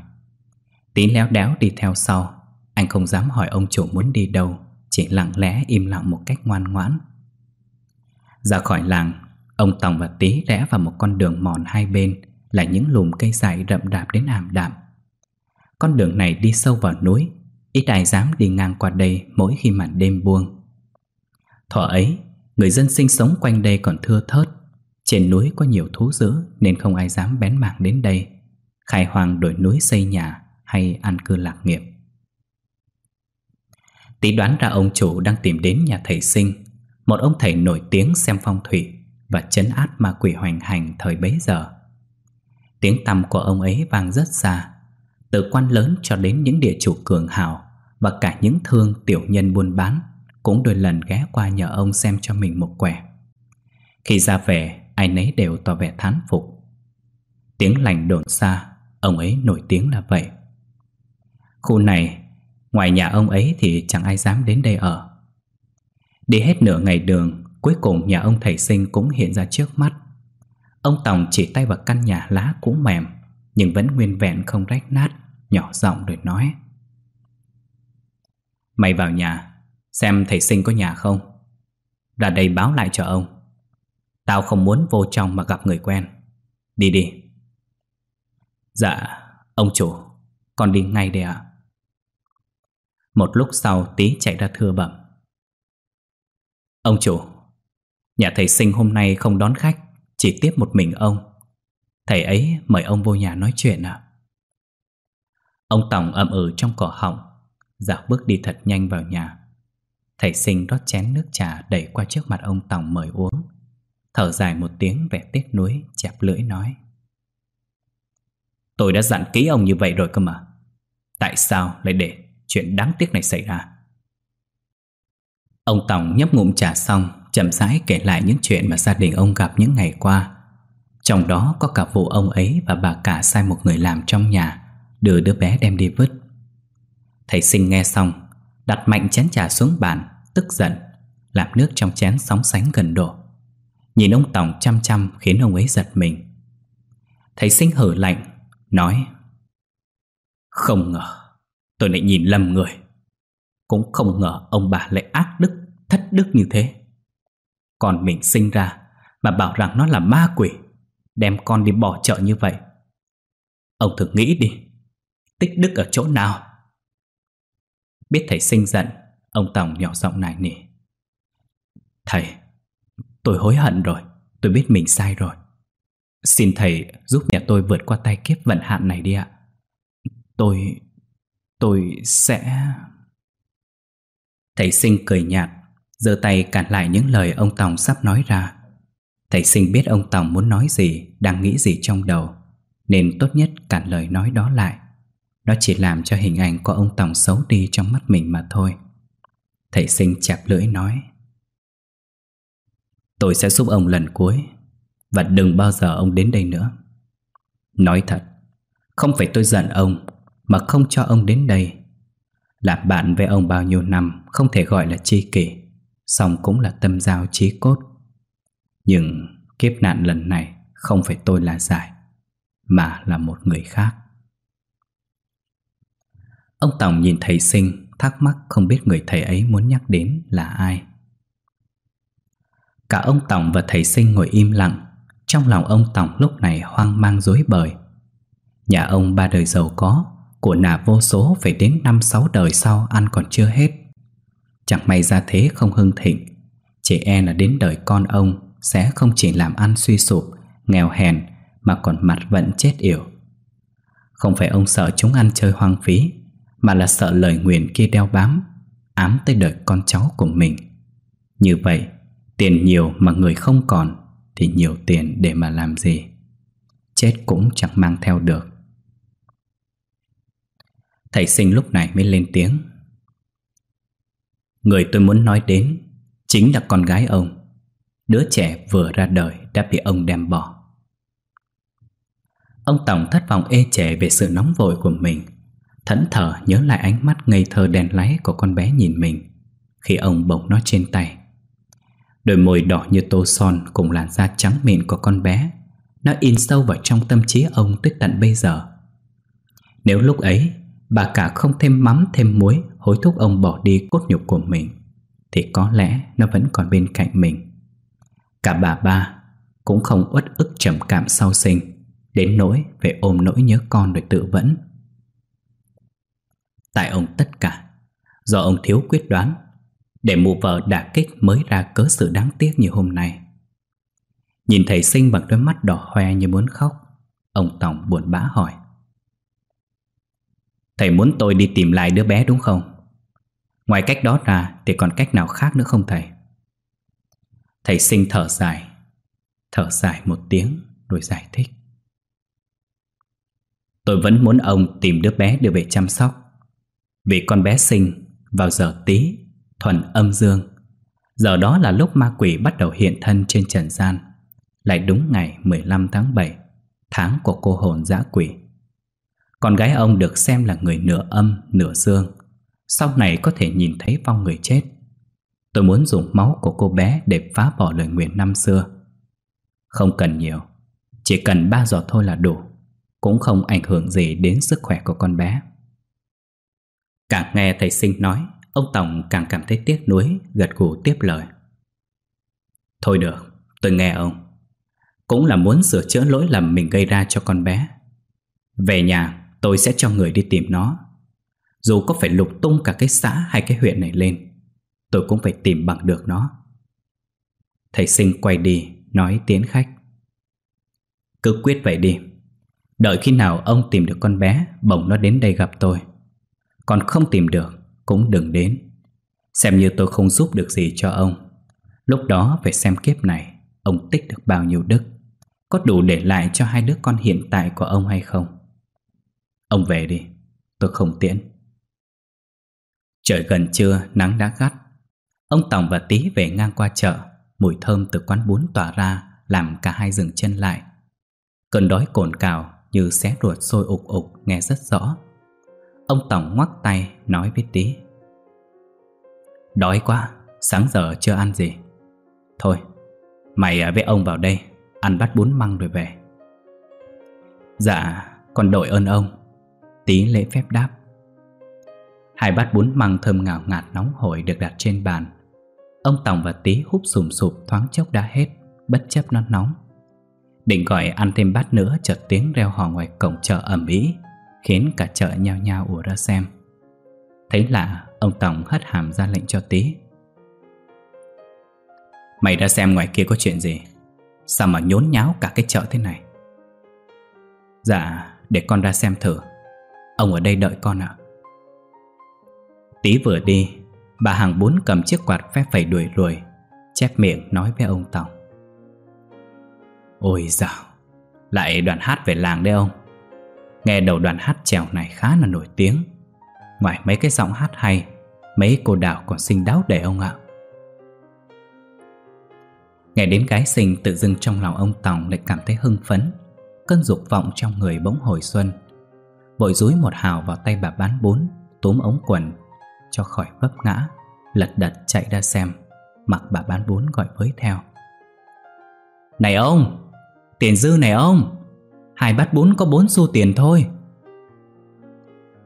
Speaker 1: Tý léo đéo đi theo sau. Anh không dám hỏi ông chủ muốn đi đâu Chỉ lặng lẽ im lặng một cách ngoan ngoãn. Ra khỏi làng Ông tổng và Tý rẽ vào một con đường mòn hai bên Là những lùm cây dại rậm rạp đến ảm đạm. Con đường này đi sâu vào núi Ít ai dám đi ngang qua đây mỗi khi màn đêm buông. Thỏa ấy, người dân sinh sống quanh đây còn thưa thớt trên núi có nhiều thú dữ, nên không ai dám bén mảng đến đây. Khai hoàng đổi núi xây nhà hay an cư lạc nghiệp. Tí đoán ra ông chủ đang tìm đến nhà thầy sinh. Một ông thầy nổi tiếng xem phong thủy Và chấn át ma quỷ hoành hành thời bấy giờ. Tiếng tăm của ông ấy vang rất xa, Từ quan lớn cho đến những địa chủ cường hào Và cả những thương tiểu nhân buôn bán Cũng đôi lần ghé qua nhờ ông xem cho mình một quẻ. Khi ra về ai nấy đều tỏ vẻ thán phục. Tiếng lành đồn xa, Ông ấy nổi tiếng là vậy. Khu này, Ngoài nhà ông ấy thì chẳng ai dám đến đây ở. Đi hết nửa ngày đường, Cuối cùng nhà ông thầy sinh cũng hiện ra trước mắt. Ông Tòng chỉ tay vào căn nhà lá cũ mềm, Nhưng vẫn nguyên vẹn không rách nát, Nhỏ giọng rồi nói. Mày vào nhà, Xem thầy sinh có nhà không? Ra đây báo lại cho ông. Tao không muốn vô trong mà gặp người quen. Đi đi. Dạ Ông chủ. Con đi ngay đây ạ. Một lúc sau tí chạy ra thưa bẩm. Ông chủ, Nhà thầy sinh hôm nay không đón khách, Chỉ tiếp một mình ông. Thầy ấy mời ông vô nhà nói chuyện ạ. Ông Tổng ậm ừ trong cỏ họng, Dạo bước đi thật nhanh vào nhà. Thầy sinh rót chén nước trà đẩy qua trước mặt ông tổng mời uống. Thở dài một tiếng vẻ tiếc nuối, Chẹp lưỡi nói. Tôi đã dặn kỹ ông như vậy rồi cơ mà. Tại sao lại để chuyện đáng tiếc này xảy ra? Ông Tòng nhấp ngụm trà xong, chậm rãi kể lại những chuyện mà gia đình ông gặp những ngày qua. Trong đó có cả vụ ông ấy và bà cả sai một người làm trong nhà, Đưa đứa bé đem đi vứt. Thầy sinh nghe xong, Đặt mạnh chén trà xuống bàn, Tức giận Làm nước trong chén sóng sánh gần đổ Nhìn ông tổng chăm chăm khiến ông ấy giật mình. Thầy sinh hở lạnh, Nói, Không ngờ, Tôi lại nhìn lầm người. Cũng không ngờ ông bà lại ác đức, Thất đức như thế. Còn mình sinh ra Mà bảo rằng nó là ma quỷ, Đem con đi bỏ chợ như vậy. Ông thử nghĩ đi, Tích đức ở chỗ nào? Biết thầy sinh giận, Ông tổng nhỏ giọng này nỉ, Thầy Tôi hối hận rồi. Tôi biết mình sai rồi. Xin thầy giúp nhà tôi vượt qua tay kiếp vận hạn này đi ạ. Tôi... tôi sẽ... Thầy sinh cười nhạt, giơ tay cản lại những lời ông Tòng sắp nói ra. Thầy sinh biết ông Tòng muốn nói gì, Đang nghĩ gì trong đầu, Nên tốt nhất cản lời nói đó lại. Nó chỉ làm cho hình ảnh của ông Tòng xấu đi trong mắt mình mà thôi. Thầy sinh chạp lưỡi nói. Tôi sẽ giúp ông lần cuối. Và đừng bao giờ ông đến đây nữa. Nói thật, Không phải tôi giận ông, Mà không cho ông đến đây. Làm bạn với ông bao nhiêu năm, Không thể gọi là chi kỷ Xong cũng là tâm giao trí cốt. Nhưng kiếp nạn lần này Không phải tôi là giải, Mà là một người khác. Ông Tòng nhìn thầy sinh, Thắc mắc không biết người thầy ấy muốn nhắc đến là ai. Cả ông tổng và thầy sinh ngồi im lặng. Trong lòng ông tổng lúc này hoang mang dối bời. Nhà ông ba đời giàu có, Của nà vô số phải đến năm sáu đời sau ăn còn chưa hết. Chẳng may ra thế không hưng thịnh Chỉ e là đến đời con ông Sẽ không chỉ làm ăn suy sụp, Nghèo hèn Mà còn mặt vẫn chết yểu. Không phải ông sợ chúng ăn chơi hoang phí, Mà là sợ lời nguyền kia đeo bám, Ám tới đời con cháu của mình. Như vậy Tiền nhiều mà người không còn, Thì nhiều tiền để mà làm gì? Chết cũng chẳng mang theo được. Thầy sinh lúc này mới lên tiếng. Người tôi muốn nói đến Chính là con gái ông. Đứa trẻ vừa ra đời đã bị ông đem bỏ. Ông Tổng thất vọng ê trẻ về sự nóng vội của mình, Thẫn thờ nhớ lại ánh mắt ngây thơ đèn láy của con bé nhìn mình Khi ông bỗng nó trên tay. Đôi môi đỏ như tô son cùng làn da trắng mịn của con bé, Nó in sâu vào trong tâm trí ông tới tận bây giờ. Nếu lúc ấy, bà cả không thêm mắm thêm muối hối thúc ông bỏ đi cốt nhục của mình, Thì có lẽ nó vẫn còn bên cạnh mình. Cả bà ba cũng không uất ức trầm cảm sau sinh, Đến nỗi phải ôm nỗi nhớ con rồi tự vẫn. Tại ông tất cả, Do ông thiếu quyết đoán để mụ vợ đả kích mới ra cớ sự đáng tiếc như hôm nay Nhìn thầy sinh bằng đôi mắt đỏ hoe như muốn khóc, Ông tổng buồn bã hỏi Thầy muốn tôi đi tìm lại đứa bé đúng không? Ngoài cách đó ra thì còn cách nào khác nữa không thầy? Thầy sinh thở dài Thở dài một tiếng rồi giải thích Tôi vẫn muốn ông tìm đứa bé đưa về chăm sóc Vì con bé sinh vào giờ tí Thuần âm dương. Giờ đó là lúc ma quỷ bắt đầu hiện thân trên trần gian. Lại đúng ngày 15 tháng 7 Tháng của cô hồn dã quỷ. Con gái ông được xem là người nửa âm, nửa dương. Sau này có thể nhìn thấy vong người chết. Tôi muốn dùng máu của cô bé để phá bỏ lời nguyện năm xưa. Không cần nhiều Chỉ cần ba giọt thôi là đủ Cũng không ảnh hưởng gì đến sức khỏe của con bé. Càng nghe thầy sinh nói Ông Tổng càng cảm thấy tiếc nuối Gật gù tiếp lời. Thôi được, tôi nghe ông. Cũng là muốn sửa chữa lỗi lầm mình gây ra cho con bé. Về nhà tôi sẽ cho người đi tìm nó. Dù có phải lục tung cả cái xã hay cái huyện này lên Tôi cũng phải tìm bằng được nó. Thầy sinh quay đi Nói tiến khách. Cứ quyết vậy đi. Đợi khi nào ông tìm được con bé bồng nó đến đây gặp tôi. Còn không tìm được cũng đừng đến. Xem như tôi không giúp được gì cho ông. Lúc đó phải xem kiếp này, Ông tích được bao nhiêu đức. Có đủ để lại cho hai đứa con hiện tại của ông hay không? Ông về đi, Tôi không tiễn. Trời gần trưa, nắng đã gắt. Ông Tòng và Tý về ngang qua chợ, Mùi thơm từ quán bún tỏa ra, Làm cả hai dừng chân lại. Cơn đói cồn cào như xé ruột sôi ục ục, nghe rất rõ. Ông tổng ngoắc tay nói với Tý. Đói quá, sáng giờ chưa ăn gì. Thôi, mày à, với ông vào đây Ăn bát bún măng rồi về. Dạ, còn đội ơn ông. Tí lễ phép đáp. Hai bát bún măng thơm ngào ngạt nóng hổi được đặt trên bàn. Ông tổng và Tí húp sùm sụp thoáng chốc đã hết Bất chấp nó nóng. Định gọi ăn thêm bát nữa chợt tiếng reo hò ngoài cổng chợ ầm ĩ. Khiến cả chợ nhao nhao ùa ra xem. Thấy lạ Ông tổng hất hàm ra lệnh cho Tí Mày đã xem ngoài kia có chuyện gì? Sao mà nhốn nháo cả cái chợ thế này? Dạ Để con ra xem thử. Ông ở đây đợi con ạ. Tí vừa đi Bà hàng bốn cầm chiếc quạt phép phẩy đuổi lùi, Chép miệng nói với ông tổng. Ôi dào Lại đoàn hát về làng đấy ông. Nghe đầu đoàn hát trèo này khá là nổi tiếng. Ngoài mấy cái giọng hát hay, Mấy cô đào còn xinh đáo để ông ạ. Nghe đến cái xinh tự dưng trong lòng ông Tòng lại cảm thấy hưng phấn, Cơn dục vọng trong người bỗng hồi xuân. Vội rúi một hào vào tay bà bán bún, Túm ống quần, Cho khỏi vấp ngã, Lật đật chạy ra xem, Mặc bà bán bún gọi với theo. Này ông, Tiền dư này ông! Hai bát bún có bốn xu tiền thôi.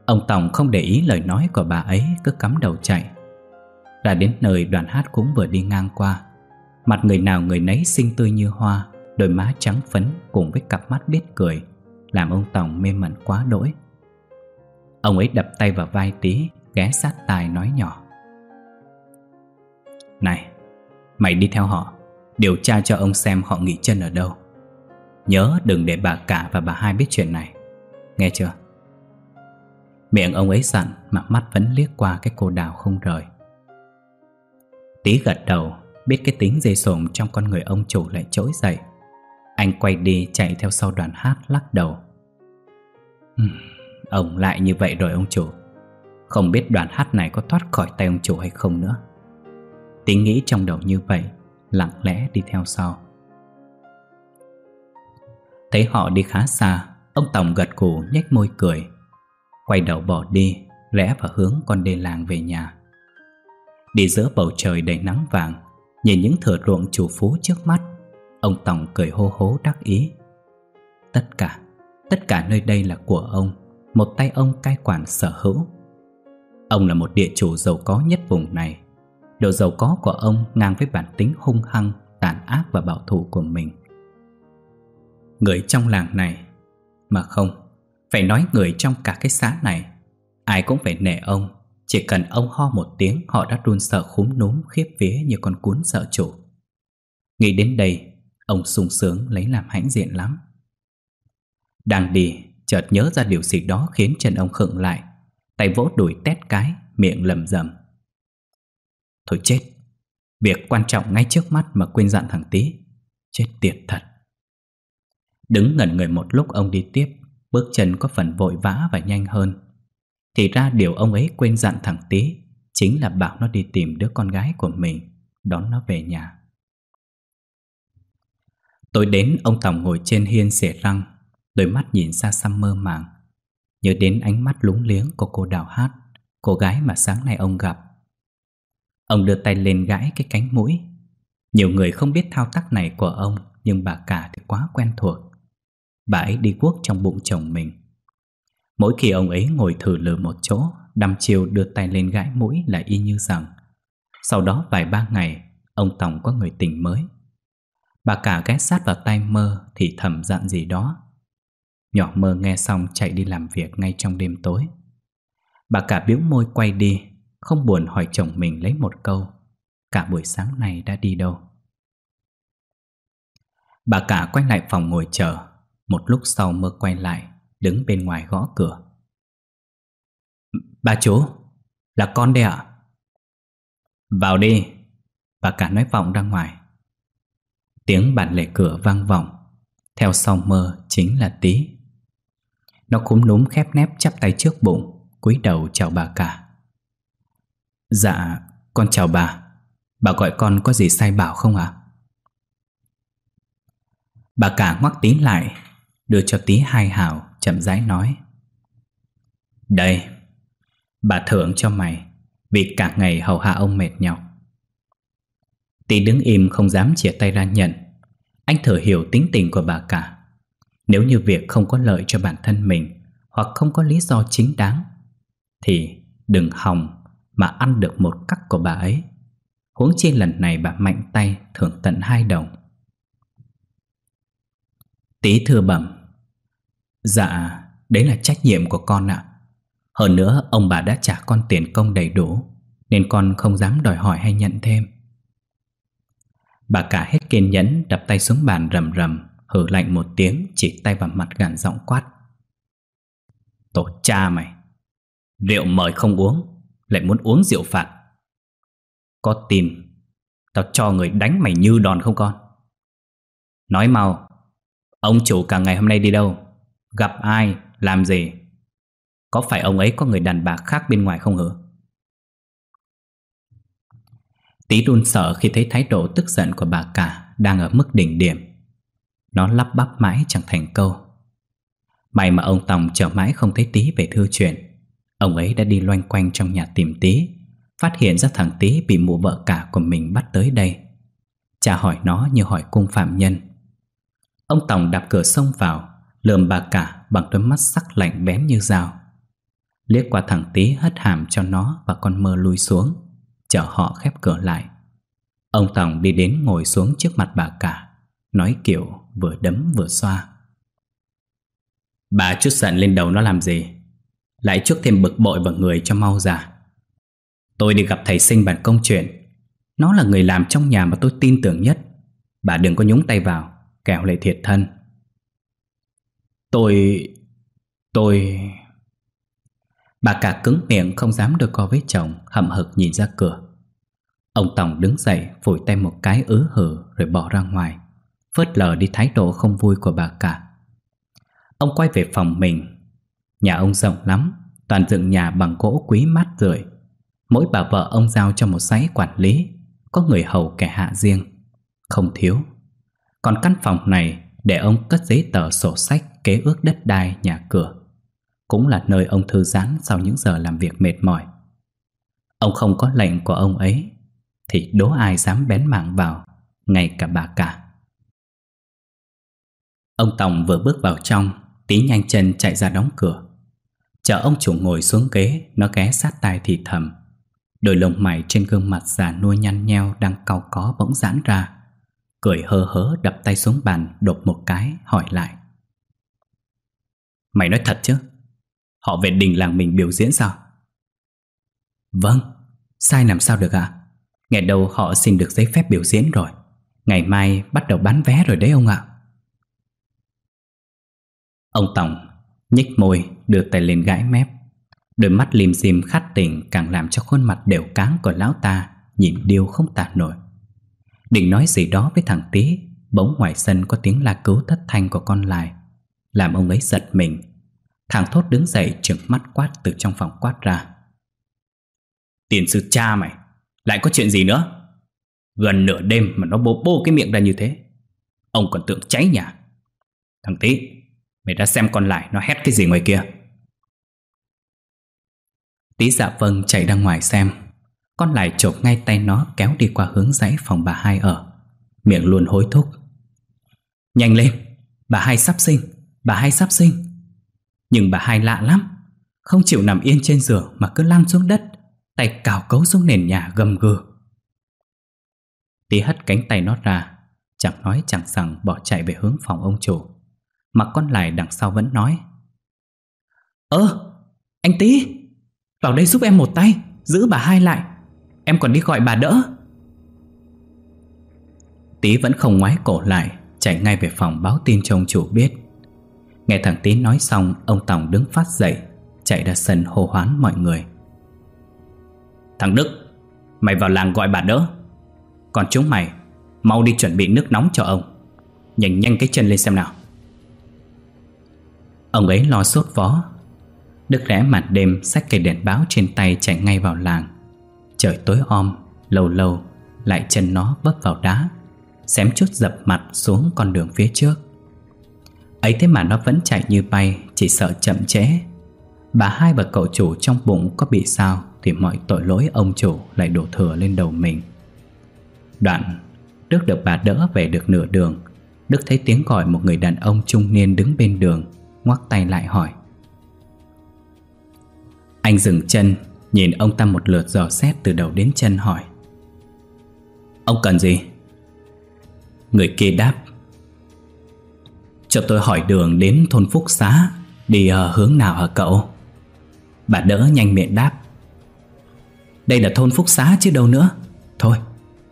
Speaker 1: Ông tổng không để ý lời nói của bà ấy, Cứ cắm đầu chạy. Ra đến nơi đoàn hát cũng vừa đi ngang qua, Mặt người nào người nấy xinh tươi như hoa, Đôi má trắng phấn cùng với cặp mắt biết cười, Làm ông tổng mê mẩn quá đỗi. Ông ấy đập tay vào vai tí Ghé sát tai nói nhỏ. Này, Mày đi theo họ, Điều tra cho ông xem họ nghỉ chân ở đâu. Nhớ đừng để bà cả và bà hai biết chuyện này. Nghe chưa? Miệng ông ấy dặn Mà mắt vẫn liếc qua cái cô đào không rời. Tí gật đầu, Biết cái tính dây sồm trong con người ông chủ lại trỗi dậy. Anh quay đi chạy theo sau đoàn hát lắc đầu. Ông lại như vậy rồi ông chủ. Không biết đoàn hát này có thoát khỏi tay ông chủ hay không nữa. Tính nghĩ trong đầu như vậy, Lặng lẽ đi theo sau. Thấy họ đi khá xa, Ông Tổng gật gù nhếch môi cười. Quay đầu bỏ đi Rẽ vào hướng con đê làng về nhà. Đi giữa bầu trời đầy nắng vàng, Nhìn những thửa ruộng chủ phú trước mắt, Ông Tổng cười hô hố đắc ý. Tất cả Tất cả nơi đây là của ông, Một tay ông cai quản sở hữu. Ông là một địa chủ giàu có nhất vùng này. Độ giàu có của ông ngang với bản tính hung hăng, Tàn ác và bảo thủ của mình. Người trong làng này. Mà không, Phải nói người trong cả cái xã này, Ai cũng phải nể ông, chỉ cần ông ho một tiếng, Họ đã run sợ khúm núm, khiếp vía Như con cuốn sợ chủ. Nghĩ đến đây, Ông sung sướng lấy làm hãnh diện lắm. Đang đi, Chợt nhớ ra điều gì đó khiến chân ông khựng lại, Tay vỗ đùi tét cái, Miệng lầm rầm. Thôi chết, Việc quan trọng ngay trước mắt mà quên dặn thằng tí Chết tiệt thật. Đứng ngẩn người một lúc ông đi tiếp, Bước chân có phần vội vã và nhanh hơn. Thì ra điều ông ấy quên dặn thằng Tý Chính là bảo nó đi tìm đứa con gái của mình, Đón nó về nhà. Tôi đến, ông tòng ngồi trên hiên xẻ răng Đôi mắt nhìn xa xăm mơ màng. Nhớ đến ánh mắt lúng liếng của cô đào hát, Cô gái mà sáng nay ông gặp. Ông đưa tay lên gãi cái cánh mũi. Nhiều người không biết thao tác này của ông, Nhưng bà cả thì quá quen thuộc. Bà ấy đi quốc trong bụng chồng mình. Mỗi khi ông ấy ngồi thử lử một chỗ, Đăm chiều đưa tay lên gãi mũi là y như rằng, Sau đó vài ba ngày, Ông Tòng có người tình mới. Bà cả ghé sát vào tay mơ Thì thầm dặn gì đó. Nhỏ mơ nghe xong chạy đi làm việc ngay trong đêm tối. Bà cả biếu môi quay đi, Không buồn hỏi chồng mình lấy một câu, Cả buổi sáng này đã đi đâu? Bà cả quay lại phòng ngồi chờ. Một lúc sau mơ quay lại, Đứng bên ngoài gõ cửa. Bà chú, Là con đây ạ. Vào đi. Bà cả nói vọng ra ngoài. Tiếng bản lề cửa vang vọng. Theo sau mơ chính là tí Nó cúm núm khép nép chắp tay trước bụng, cúi đầu chào bà cả. Dạ con chào bà. Bà gọi con có gì sai bảo không ạ? Bà cả ngoắc tí lại. Đưa cho tí hai hào, chậm rãi nói. Đây, Bà thưởng cho mày, Vì cả ngày hầu hạ ông mệt nhọc. Tí đứng im không dám chìa tay ra nhận. Anh thử hiểu tính tình của bà cả. Nếu như việc không có lợi cho bản thân mình, Hoặc không có lý do chính đáng, Thì đừng hòng Mà ăn được một cắc của bà ấy. Huống chi lần này bà mạnh tay Thưởng tận hai đồng. Tí thừa bẩm Dạ Đấy là trách nhiệm của con ạ. Hơn nữa, ông bà đã trả con tiền công đầy đủ, Nên con không dám đòi hỏi hay nhận thêm. Bà cả hết kiên nhẫn, đập tay xuống bàn rầm rầm, Hử lạnh một tiếng, chỉ tay vào mặt gàn giọng quát. Tổ cha mày, Rượu mời không uống, Lại muốn uống rượu phạt. Có tin, Tao cho người đánh mày như đòn không con? Nói mau, Ông chủ cả ngày hôm nay đi đâu? Gặp ai, Làm gì? Có phải ông ấy có người đàn bà khác bên ngoài không hả? Tí run sợ khi thấy thái độ tức giận của bà cả Đang ở mức đỉnh điểm. Nó lắp bắp mãi chẳng thành câu. May mà ông Tòng chờ mãi không thấy Tí về thư chuyện, Ông ấy đã đi loanh quanh trong nhà tìm Tí, Phát hiện ra thằng Tí bị mụ vợ cả của mình bắt tới đây. Cha hỏi nó như hỏi cung phạm nhân. Ông Tòng đạp cửa xông vào Lườm bà cả bằng đôi mắt sắc lạnh bén như dao. Liếc qua thằng Tí hất hàm cho nó và con mơ lui xuống, Chờ họ khép cửa lại. Ông Tòng đi đến ngồi xuống trước mặt bà cả, Nói kiểu vừa đấm vừa xoa. Bà chút giận lên đầu nó làm gì? Lại chuốc thêm bực bội vào người cho mau già. Tôi đi gặp thầy sinh bản công chuyện. Nó là người làm trong nhà mà tôi tin tưởng nhất. Bà đừng có nhúng tay vào, Kẻo lại thiệt thân. Tôi... tôi... Bà cả cứng miệng không dám đưa co với chồng, Hậm hực nhìn ra cửa. Ông Tổng đứng dậy phủi tay một cái ứ hử Rồi bỏ ra ngoài, Phớt lờ đi thái độ không vui của bà cả. Ông quay về phòng mình. Nhà ông rộng lắm, Toàn dựng nhà bằng gỗ quý mát rượi. Mỗi bà vợ ông giao cho một sáy quản lý, Có người hầu kẻ hạ riêng. Không thiếu. Còn căn phòng này Để ông cất giấy tờ sổ sách. Kế ước đất đai nhà cửa cũng là nơi ông thư giãn sau những giờ làm việc mệt mỏi. Ông không có lệnh của ông ấy, thì đố ai dám bén mạng vào, ngay cả bà cả. Ông Tòng vừa bước vào trong, tí nhanh chân chạy ra đóng cửa. Chờ ông chủ ngồi xuống ghế, nó ghé sát tai thì thầm. Đôi lông mày trên gương mặt già nuôi nhăn nheo đang cau có bỗng giãn ra. Cười hơ hớ đập tay xuống bàn đột một cái hỏi lại. Mày nói thật chứ? Họ về đình làng mình biểu diễn sao? Vâng Sai làm sao được ạ? À? Ngày đầu họ xin được giấy phép biểu diễn rồi. Ngày mai bắt đầu bán vé rồi đấy ông ạ. Ông Tổng nhích môi, đưa tay lên gãi mép. Đôi mắt lim dim khát tình Càng làm cho khuôn mặt đều cáng của lão ta Nhìn điêu không tả nổi. Định nói gì đó với thằng Tý, Bỗng ngoài sân có tiếng la cứu thất thanh của con lại. Làm ông ấy giật mình. Thằng Thốt đứng dậy, trừng mắt quát từ trong phòng quát ra. Tiền sư cha mày, Lại có chuyện gì nữa? Gần nửa đêm mà nó bố bô cái miệng ra như thế. Ông còn tưởng cháy nhà. Thằng Tý Mày đã xem con lại, nó hét cái gì ngoài kia? Tí dạ vâng chạy ra ngoài xem. Con lại chộp ngay tay nó, kéo đi qua hướng dãy phòng bà hai ở. Miệng luôn hối thúc. Nhanh lên, Bà hai sắp sinh. Bà hai sắp sinh. Nhưng bà hai lạ lắm. Không chịu nằm yên trên giường mà cứ lăn xuống đất, Tay cào cấu xuống nền nhà gầm gừ. Tí hất cánh tay nó ra, Chẳng nói chẳng rằng bỏ chạy về hướng phòng ông chủ. Mà con lại đằng sau vẫn nói, Ơ, Anh Tí, Vào đây giúp em một tay, Giữ bà hai lại. Em còn đi gọi bà đỡ. Tí vẫn không ngoái cổ lại, Chạy ngay về phòng báo tin cho ông chủ biết. Nghe thằng Tín nói xong, Ông Tòng đứng phát dậy, Chạy ra sân hô hoán mọi người. Thằng Đức, Mày vào làng gọi bà đỡ. Còn chúng mày, Mau đi chuẩn bị nước nóng cho ông. Nhanh nhanh cái chân lên xem nào. Ông ấy lo sốt vó. Đức rẽ mặt đêm, xách cây đèn báo trên tay chạy ngay vào làng. Trời tối om, Lâu lâu, Lại chân nó vấp vào đá, Xém chút dập mặt xuống con đường phía trước ấy thế mà nó vẫn chạy như bay, Chỉ sợ chậm trễ. Bà hai và cậu chủ trong bụng có bị sao Thì mọi tội lỗi ông chủ lại đổ thừa lên đầu mình. Đoạn, Đức được bà đỡ về được nửa đường. Đức thấy tiếng gọi một người đàn ông trung niên đứng bên đường, Ngoắc tay lại hỏi. Anh dừng chân, Nhìn ông ta một lượt dò xét từ đầu đến chân hỏi. Ông cần gì? Người kia đáp. Cho tôi hỏi đường đến thôn Phúc Xá Đi ở hướng nào hả cậu? Bà đỡ nhanh miệng đáp. Đây là thôn Phúc Xá chứ đâu nữa. Thôi,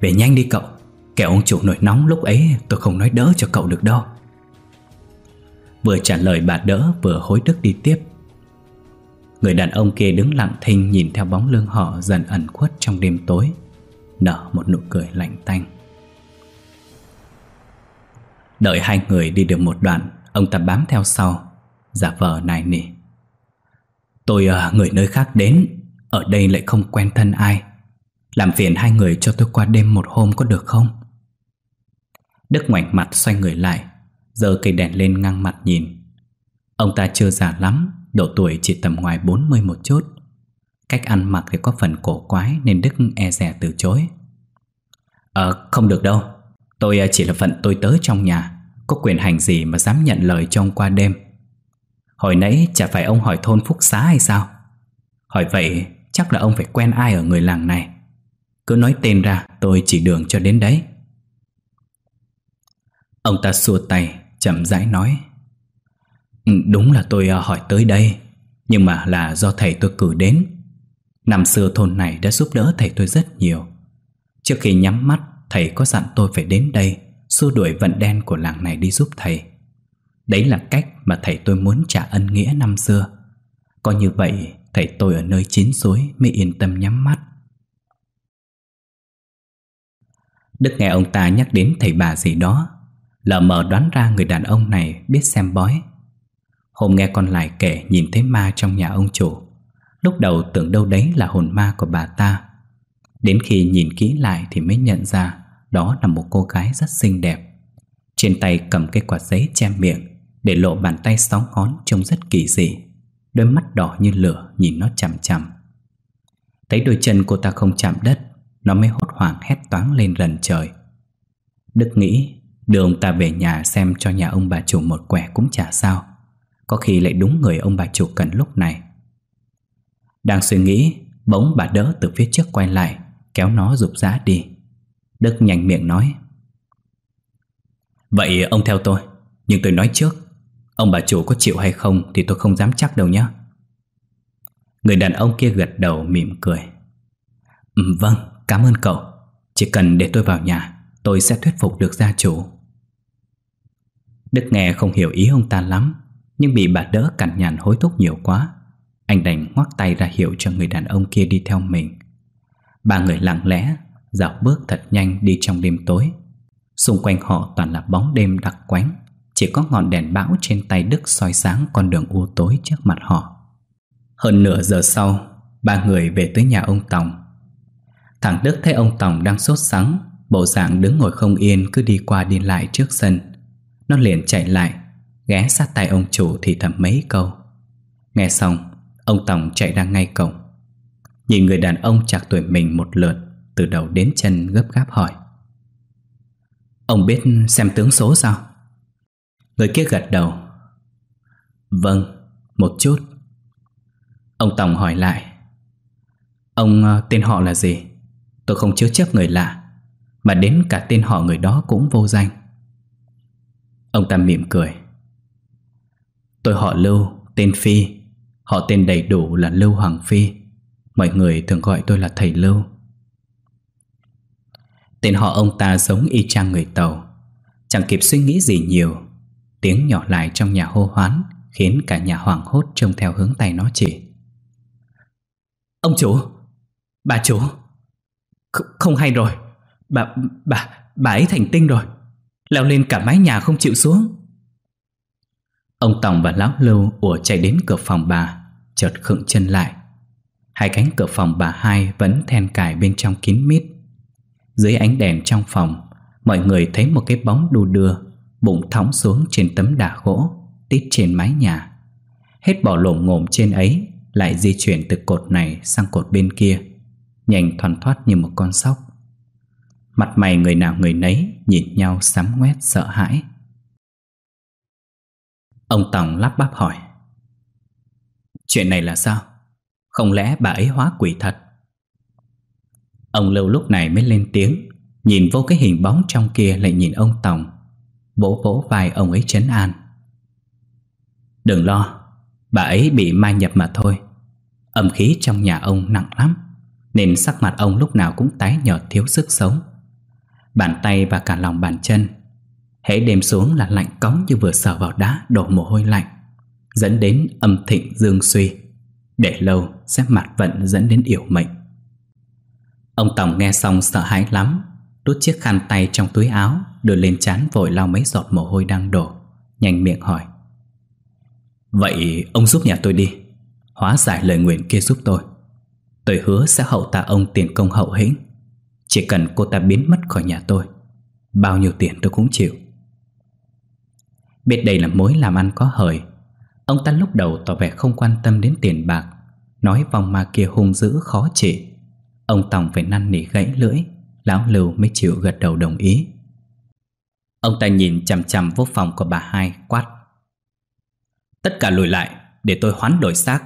Speaker 1: về nhanh đi cậu. Kẻo ông chủ nổi nóng lúc ấy tôi không nói đỡ cho cậu được đâu. Vừa trả lời bà đỡ vừa hối đức đi tiếp. Người đàn ông kia đứng lặng thinh nhìn theo bóng lưng họ dần ẩn khuất trong đêm tối Nở một nụ cười lạnh tanh. Đợi hai người đi được một đoạn Ông ta bám theo sau. Giả vờ này nỉ. Tôi uh, người nơi khác đến Ở đây lại không quen thân ai. Làm phiền hai người cho tôi qua đêm một hôm có được không? Đức ngoảnh mặt xoay người lại giờ cây đèn lên ngang mặt nhìn. Ông ta chưa già lắm Độ tuổi chỉ tầm ngoài 40 một chút. Cách ăn mặc thì có phần cổ quái Nên Đức e rẻ từ chối. Ờ không được đâu. Tôi à, chỉ là phận tôi tớ trong nhà. Có quyền hành gì mà dám nhận lời cho ông qua đêm? Hồi nãy chả phải ông hỏi thôn Phúc Xá hay sao? Hỏi vậy, chắc là ông phải quen ai ở người làng này. Cứ nói tên ra, tôi chỉ đường cho đến đấy. Ông ta xua tay, chậm rãi nói ừ, Đúng là tôi à, hỏi tới đây. Nhưng mà là do thầy tôi cử đến. Năm xưa thôn này đã giúp đỡ thầy tôi rất nhiều. Trước khi nhắm mắt Thầy có dặn tôi phải đến đây, Xua đuổi vận đen của làng này đi giúp thầy. Đấy là cách mà thầy tôi muốn trả ân nghĩa năm xưa. Có như vậy, Thầy tôi ở nơi chín suối Mới yên tâm nhắm mắt. Đức nghe ông ta nhắc đến thầy bà gì đó, Lờ mờ đoán ra người đàn ông này biết xem bói. Hôm nghe con lại kể nhìn thấy ma trong nhà ông chủ, Lúc đầu tưởng đâu đấy là hồn ma của bà ta. Đến khi nhìn kỹ lại thì mới nhận ra đó là một cô gái rất xinh đẹp. Trên tay cầm cây quạt giấy che miệng Để lộ bàn tay sáu ngón trông rất kỳ dị. Đôi mắt đỏ như lửa, nhìn nó chằm chằm. Thấy đôi chân cô ta không chạm đất, Nó mới hốt hoảng hét toáng lên lần trời. Đức nghĩ, Đưa ông ta về nhà xem cho nhà ông bà chủ một quẻ cũng chả sao. Có khi lại đúng người ông bà chủ cần lúc này. Đang suy nghĩ, Bỗng bà đỡ từ phía trước quay lại, Kéo nó rụp rã đi. Đức nhanh miệng nói. Vậy ông theo tôi Nhưng tôi nói trước. Ông bà chủ có chịu hay không Thì tôi không dám chắc đâu nhé. Người đàn ông kia gật đầu mỉm cười. Ừ, Vâng cảm ơn cậu. Chỉ cần để tôi vào nhà Tôi sẽ thuyết phục được gia chủ. Đức nghe không hiểu ý ông ta lắm Nhưng bị bà đỡ cằn nhằn hối thúc nhiều quá Anh đành ngoắc tay ra hiệu cho người đàn ông kia đi theo mình. Ba người lặng lẽ Dạo bước thật nhanh đi trong đêm tối. Xung quanh họ toàn là bóng đêm đặc quánh. Chỉ có ngọn đèn bão trên tay Đức soi sáng con đường u tối trước mặt họ. Hơn nửa giờ sau, Ba người về tới nhà ông Tòng. Thằng Đức thấy ông Tòng đang sốt sắng, Bộ dạng đứng ngồi không yên cứ đi qua đi lại trước sân. Nó liền chạy lại, Ghé sát tay ông chủ thì thầm mấy câu. Nghe xong, Ông Tòng chạy ra ngay cổng. Nhìn người đàn ông chạc tuổi mình một lượt từ đầu đến chân gấp gáp hỏi. Ông biết xem tướng số sao? Người kia gật đầu. Vâng, một chút. Ông Tổng hỏi lại. Ông ờ, tên họ là gì? Tôi không chứa chấp người lạ Mà đến cả tên họ người đó cũng vô danh. Ông ta mỉm cười. Tôi họ Lưu, tên Phi. Họ tên đầy đủ là Lưu Hoàng Phi. Mọi người thường gọi tôi là thầy Lưu. Tên họ ông ta giống y chang người Tàu. Chẳng kịp suy nghĩ gì nhiều Tiếng nhỏ lại trong nhà hô hoán Khiến cả nhà hoảng hốt trông theo hướng tay nó chỉ. Ông chủ! Bà chủ! Kh Không hay rồi. Bà, bà, bà ấy thành tinh rồi. Leo lên cả mái nhà không chịu xuống. Ông Tòng và Lão Lưu ùa chạy đến cửa phòng bà Chợt khựng chân lại. Hai cánh cửa phòng bà hai vẫn then cài bên trong kín mít. Dưới ánh đèn trong phòng, Mọi người thấy một cái bóng đu đưa, Bụng thõng xuống trên tấm đà gỗ, Tít trên mái nhà Hết bỏ lổm ngồm trên ấy, Lại di chuyển từ cột này sang cột bên kia, Nhanh thoăn thoát như một con sóc Mặt mày người nào người nấy Nhìn nhau sắm ngoét sợ hãi Ông Tòng lắp bắp hỏi, Chuyện này là sao? Không lẽ bà ấy hóa quỷ thật? Ông Lưu lúc này mới lên tiếng, Nhìn vô cái hình bóng trong kia lại nhìn ông Tòng. Vỗ vỗ vai ông ấy chấn an. Đừng lo, Bà ấy bị mai nhập mà thôi. Âm khí trong nhà ông nặng lắm, Nên sắc mặt ông lúc nào cũng tái nhợt thiếu sức sống. Bàn tay và cả lòng bàn chân, Hễ đêm xuống là lạnh cống như vừa sờ vào đá đổ mồ hôi lạnh, Dẫn đến âm thịnh dương suy. Để lâu, sẽ mặt vận dẫn đến yểu mệnh. Ông Tổng nghe xong sợ hãi lắm, Đút chiếc khăn tay trong túi áo, Đưa lên chán vội lau mấy giọt mồ hôi đang đổ, Nhanh miệng hỏi. Vậy ông giúp nhà tôi đi, Hóa giải lời nguyện kia giúp tôi. Tôi hứa sẽ hậu tạ ông tiền công hậu hĩnh. Chỉ cần cô ta biến mất khỏi nhà tôi, Bao nhiêu tiền tôi cũng chịu. Biết đây là mối làm ăn có hời, Ông ta lúc đầu tỏ vẻ không quan tâm đến tiền bạc, Nói vòng ma kia hung dữ khó trị. Ông Tòng phải năn nỉ gãy lưỡi, Lão Lưu mới chịu gật đầu đồng ý. Ông ta nhìn chằm chằm vô phòng của bà hai, quát. Tất cả lùi lại, Để tôi hoán đổi xác.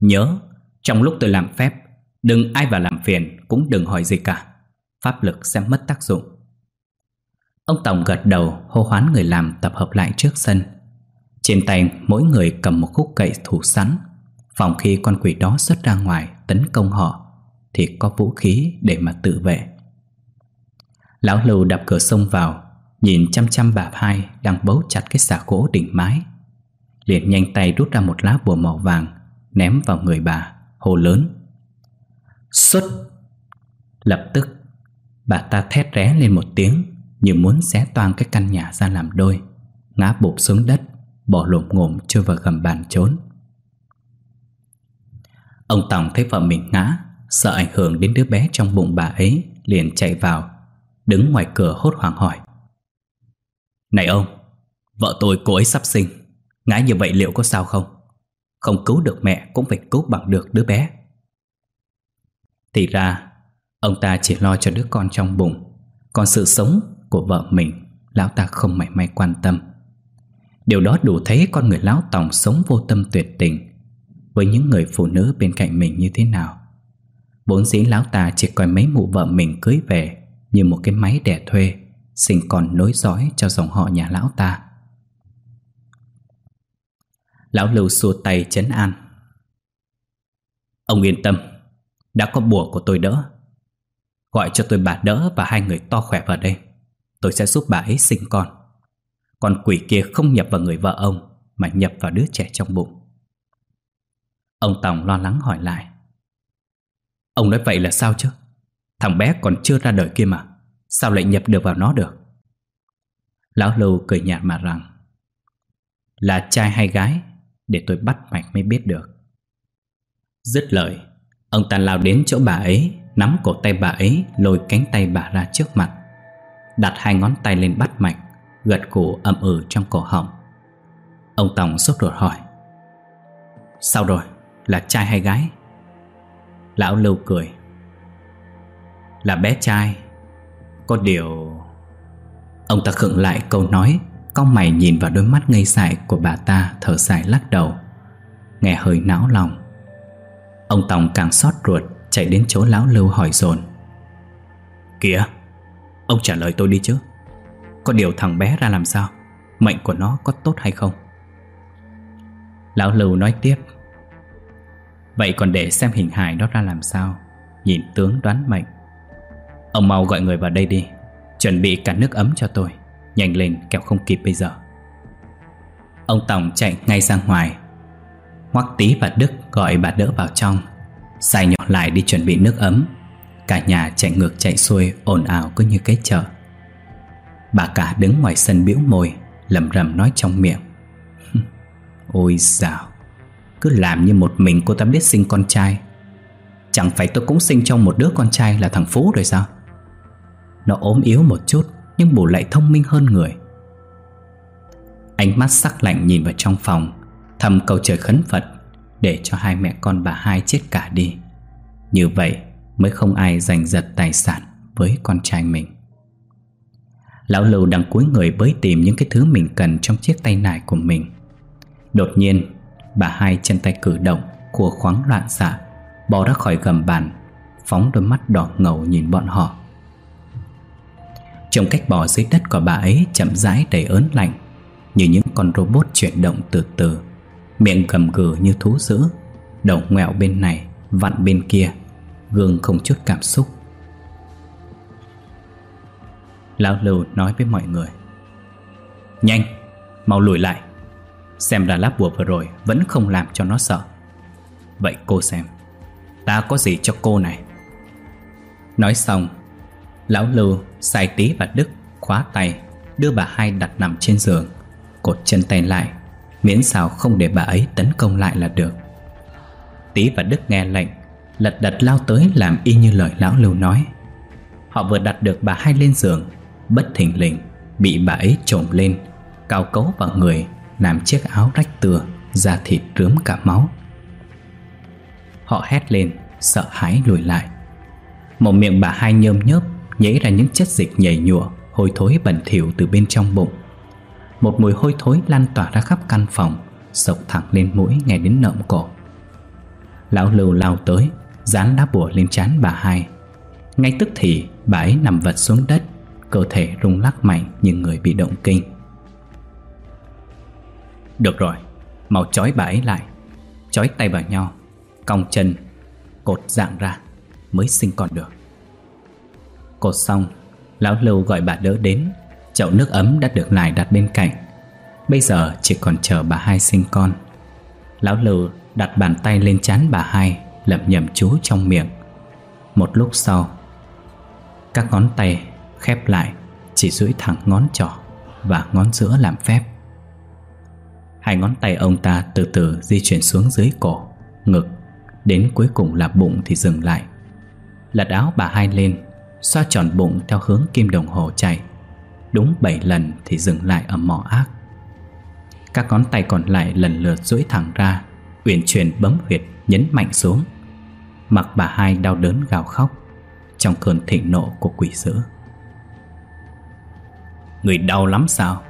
Speaker 1: Nhớ, Trong lúc tôi làm phép, Đừng ai vào làm phiền Cũng đừng hỏi gì cả. Pháp lực sẽ mất tác dụng. Ông Tổng gật đầu, hô hoán người làm tập hợp lại trước sân. Trên tay mỗi người cầm một khúc cậy thủ sẵn. Phòng khi con quỷ đó xuất ra ngoài, tấn công họ. Thì có vũ khí để mà tự vệ. Lão Lưu đập cửa sông vào, Nhìn chăm chăm bà hai đang bấu chặt cái xà gỗ đỉnh mái. Liền nhanh tay rút ra một lá bùa màu vàng, Ném vào người bà Hồ lớn. Xuất! Lập tức, Bà ta thét ré lên một tiếng, Như muốn xé toang cái căn nhà ra làm đôi, Ngã bụp xuống đất, Bỏ lộm ngộm trôi vào gầm bàn trốn. Ông Tòng thấy vợ mình ngã Sợ ảnh hưởng đến đứa bé trong bụng bà ấy, Liền chạy vào, Đứng ngoài cửa hốt hoảng hỏi. Này ông, Vợ tôi cô ấy sắp sinh, Ngã như vậy liệu có sao không? Không cứu được mẹ cũng phải cứu bằng được đứa bé. Thì ra, Ông ta chỉ lo cho đứa con trong bụng, Còn sự sống của vợ mình, Lão ta không mảy may quan tâm. Điều đó đủ thấy con người lão tòng sống vô tâm tuyệt tình, Với những người phụ nữ bên cạnh mình như thế nào. Vốn dĩ lão ta chỉ coi mấy mụ vợ mình cưới về Như một cái máy đẻ thuê, Sinh con nối dõi cho dòng họ nhà lão ta. Lão Lưu xua tay chấn an. Ông yên tâm, Đã có bùa của tôi đỡ. Gọi cho tôi bà đỡ và hai người to khỏe vào đây. Tôi sẽ giúp bà ấy sinh con. Con quỷ kia không nhập vào người vợ ông, Mà nhập vào đứa trẻ trong bụng. Ông Tòng lo lắng hỏi lại. Ông nói vậy là sao chứ Thằng bé còn chưa ra đời kia mà, Sao lại nhập được vào nó được Lão Lưu cười nhạt mà rằng, Là trai hay gái, Để tôi bắt mạch mới biết được Dứt lời, Ông ta lao đến chỗ bà ấy, Nắm cổ tay bà ấy, Lôi cánh tay bà ra trước mặt, Đặt hai ngón tay lên bắt mạch, Gật cổ ậm ừ trong cổ họng Ông Tòng sốt ruột hỏi, Sao rồi? Là trai hay gái? Lão Lưu cười. Là bé trai, Có điều Ông ta khựng lại câu nói, con mày nhìn vào đôi mắt ngây dại của bà ta Thở dài lắc đầu, Nghe hơi não lòng. Ông Tòng càng xót ruột, Chạy đến chỗ lão Lưu hỏi dồn. Kìa, Ông trả lời tôi đi chứ. Có điều thằng bé ra làm sao? Mệnh của nó có tốt hay không? Lão Lưu nói tiếp. Vậy còn để xem hình hài đó ra làm sao? Nhìn tướng đoán mệnh. Ông mau gọi người vào đây đi. Chuẩn bị cả nước ấm cho tôi. Nhanh lên kẹo không kịp bây giờ. Ông Tổng chạy ngay ra ngoài. Hoắc Tý và Đức gọi bà đỡ vào trong. Sai nhỏ lại đi chuẩn bị nước ấm. Cả nhà chạy ngược chạy xuôi, ồn ào cứ như cái chợ. Bà cả đứng ngoài sân biểu môi lẩm rầm nói trong miệng. [LAUGHS] Ôi dào. Cứ làm như một mình cô ta biết sinh con trai. Chẳng phải tôi cũng sinh trong một đứa con trai là thằng Phú rồi sao? Nó ốm yếu một chút, Nhưng bù lại thông minh hơn người. Ánh mắt sắc lạnh nhìn vào trong phòng, Thầm cầu trời khấn Phật, Để cho hai mẹ con bà hai chết cả đi. Như vậy mới không ai giành giật tài sản với con trai mình. Lão Lưu đang cúi người bới tìm những cái thứ mình cần trong chiếc tay nải của mình. Đột nhiên Bà hai chân tay cử động của khoáng loạn xạ, Bò ra khỏi gầm bàn, Phóng đôi mắt đỏ ngầu nhìn bọn họ. Trong cách bò dưới đất của bà ấy chậm rãi đầy ớn lạnh, Như những con robot chuyển động từ từ. Miệng gầm gừ như thú dữ, Đầu ngoẹo bên này, Vặn bên kia, Gương không chút cảm xúc. Lão Lưu nói với mọi người, Nhanh, Mau lùi lại. Xem ra lá bùa vừa rồi Vẫn không làm cho nó sợ. Vậy cô xem Ta có gì cho cô này? Nói xong Lão Lưu, Sai Tý và Đức khóa tay Đưa bà hai đặt nằm trên giường Cột chân tay lại Miễn sao không để bà ấy tấn công lại là được. Tý và Đức nghe lệnh Lật đật lao tới làm y như lời lão Lưu nói. Họ vừa đặt được bà hai lên giường Bất thình lình Bị bà ấy trồm lên Cao cấu vào người làm chiếc áo rách tựa Da thịt rướm cả máu. Họ hét lên, Sợ hãi lùi lại. Một miệng bà hai nhơm nhớp Nhảy ra những chất dịch nhảy nhụa, Hôi thối bẩn thỉu từ bên trong bụng. Một mùi hôi thối lan tỏa ra khắp căn phòng, Sộc thẳng lên mũi nghe đến nợm cổ. Lão Lưu lao tới, Dán đá bùa lên trán bà hai. Ngay tức thì, bà ấy nằm vật xuống đất, Cơ thể rung lắc mạnh như người bị động kinh. Được rồi, Mau chói bà ấy lại. Chói tay vào nhau Cong chân, Cột dạng ra, Mới sinh con được. Cột xong, Lão Lưu gọi bà đỡ đến. Chậu nước ấm đã được lại đặt bên cạnh. Bây giờ chỉ còn chờ bà hai sinh con. Lão Lưu đặt bàn tay lên chán bà hai, lẩm nhẩm chú trong miệng. Một lúc sau, Các ngón tay khép lại, Chỉ duỗi thẳng ngón trỏ Và ngón giữa làm phép. Hai ngón tay ông ta từ từ di chuyển xuống dưới cổ, Ngực. Đến cuối cùng là bụng thì dừng lại. Lật áo bà hai lên, Xoa tròn bụng theo hướng kim đồng hồ chạy. Đúng 7 lần thì dừng lại ở mỏ ác. Các ngón tay còn lại lần lượt duỗi thẳng ra, Uyển chuyển bấm huyệt, nhấn mạnh xuống. Mặc bà hai đau đớn gào khóc Trong cơn thịnh nộ của quỷ dữ. Người đau lắm sao?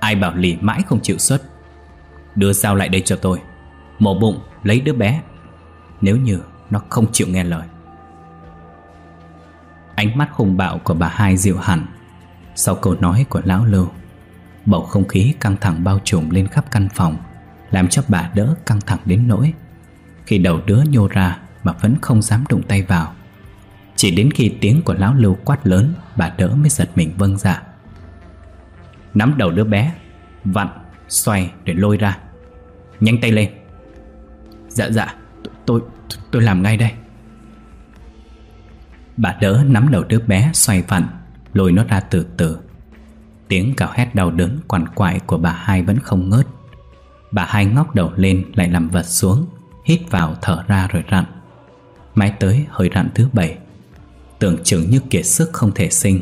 Speaker 1: Ai bảo lì mãi không chịu xuất? Đưa dao lại đây cho tôi. Mổ bụng lấy đứa bé. Nếu như nó không chịu nghe lời. Ánh mắt hùng bạo của bà hai dịu hẳn. Sau câu nói của lão lưu Bầu không khí căng thẳng bao trùm lên khắp căn phòng Làm cho bà đỡ căng thẳng đến nỗi Khi đầu đứa nhô ra Mà vẫn không dám đụng tay vào. Chỉ đến khi tiếng của lão lưu quát lớn Bà đỡ mới giật mình vâng dạ. Nắm đầu đứa bé Vặn, xoay để lôi ra. Nhanh tay lên. Dạ dạ Tôi tôi làm ngay đây. Bà đỡ nắm đầu đứa bé xoay vặn, Lôi nó ra từ từ. Tiếng cào hét đau đớn quằn quại của bà hai vẫn không ngớt. Bà hai ngóc đầu lên lại nằm vật xuống, Hít vào thở ra rồi rặn. Mãi tới hơi rặn thứ bảy, Tưởng chừng như kiệt sức không thể sinh,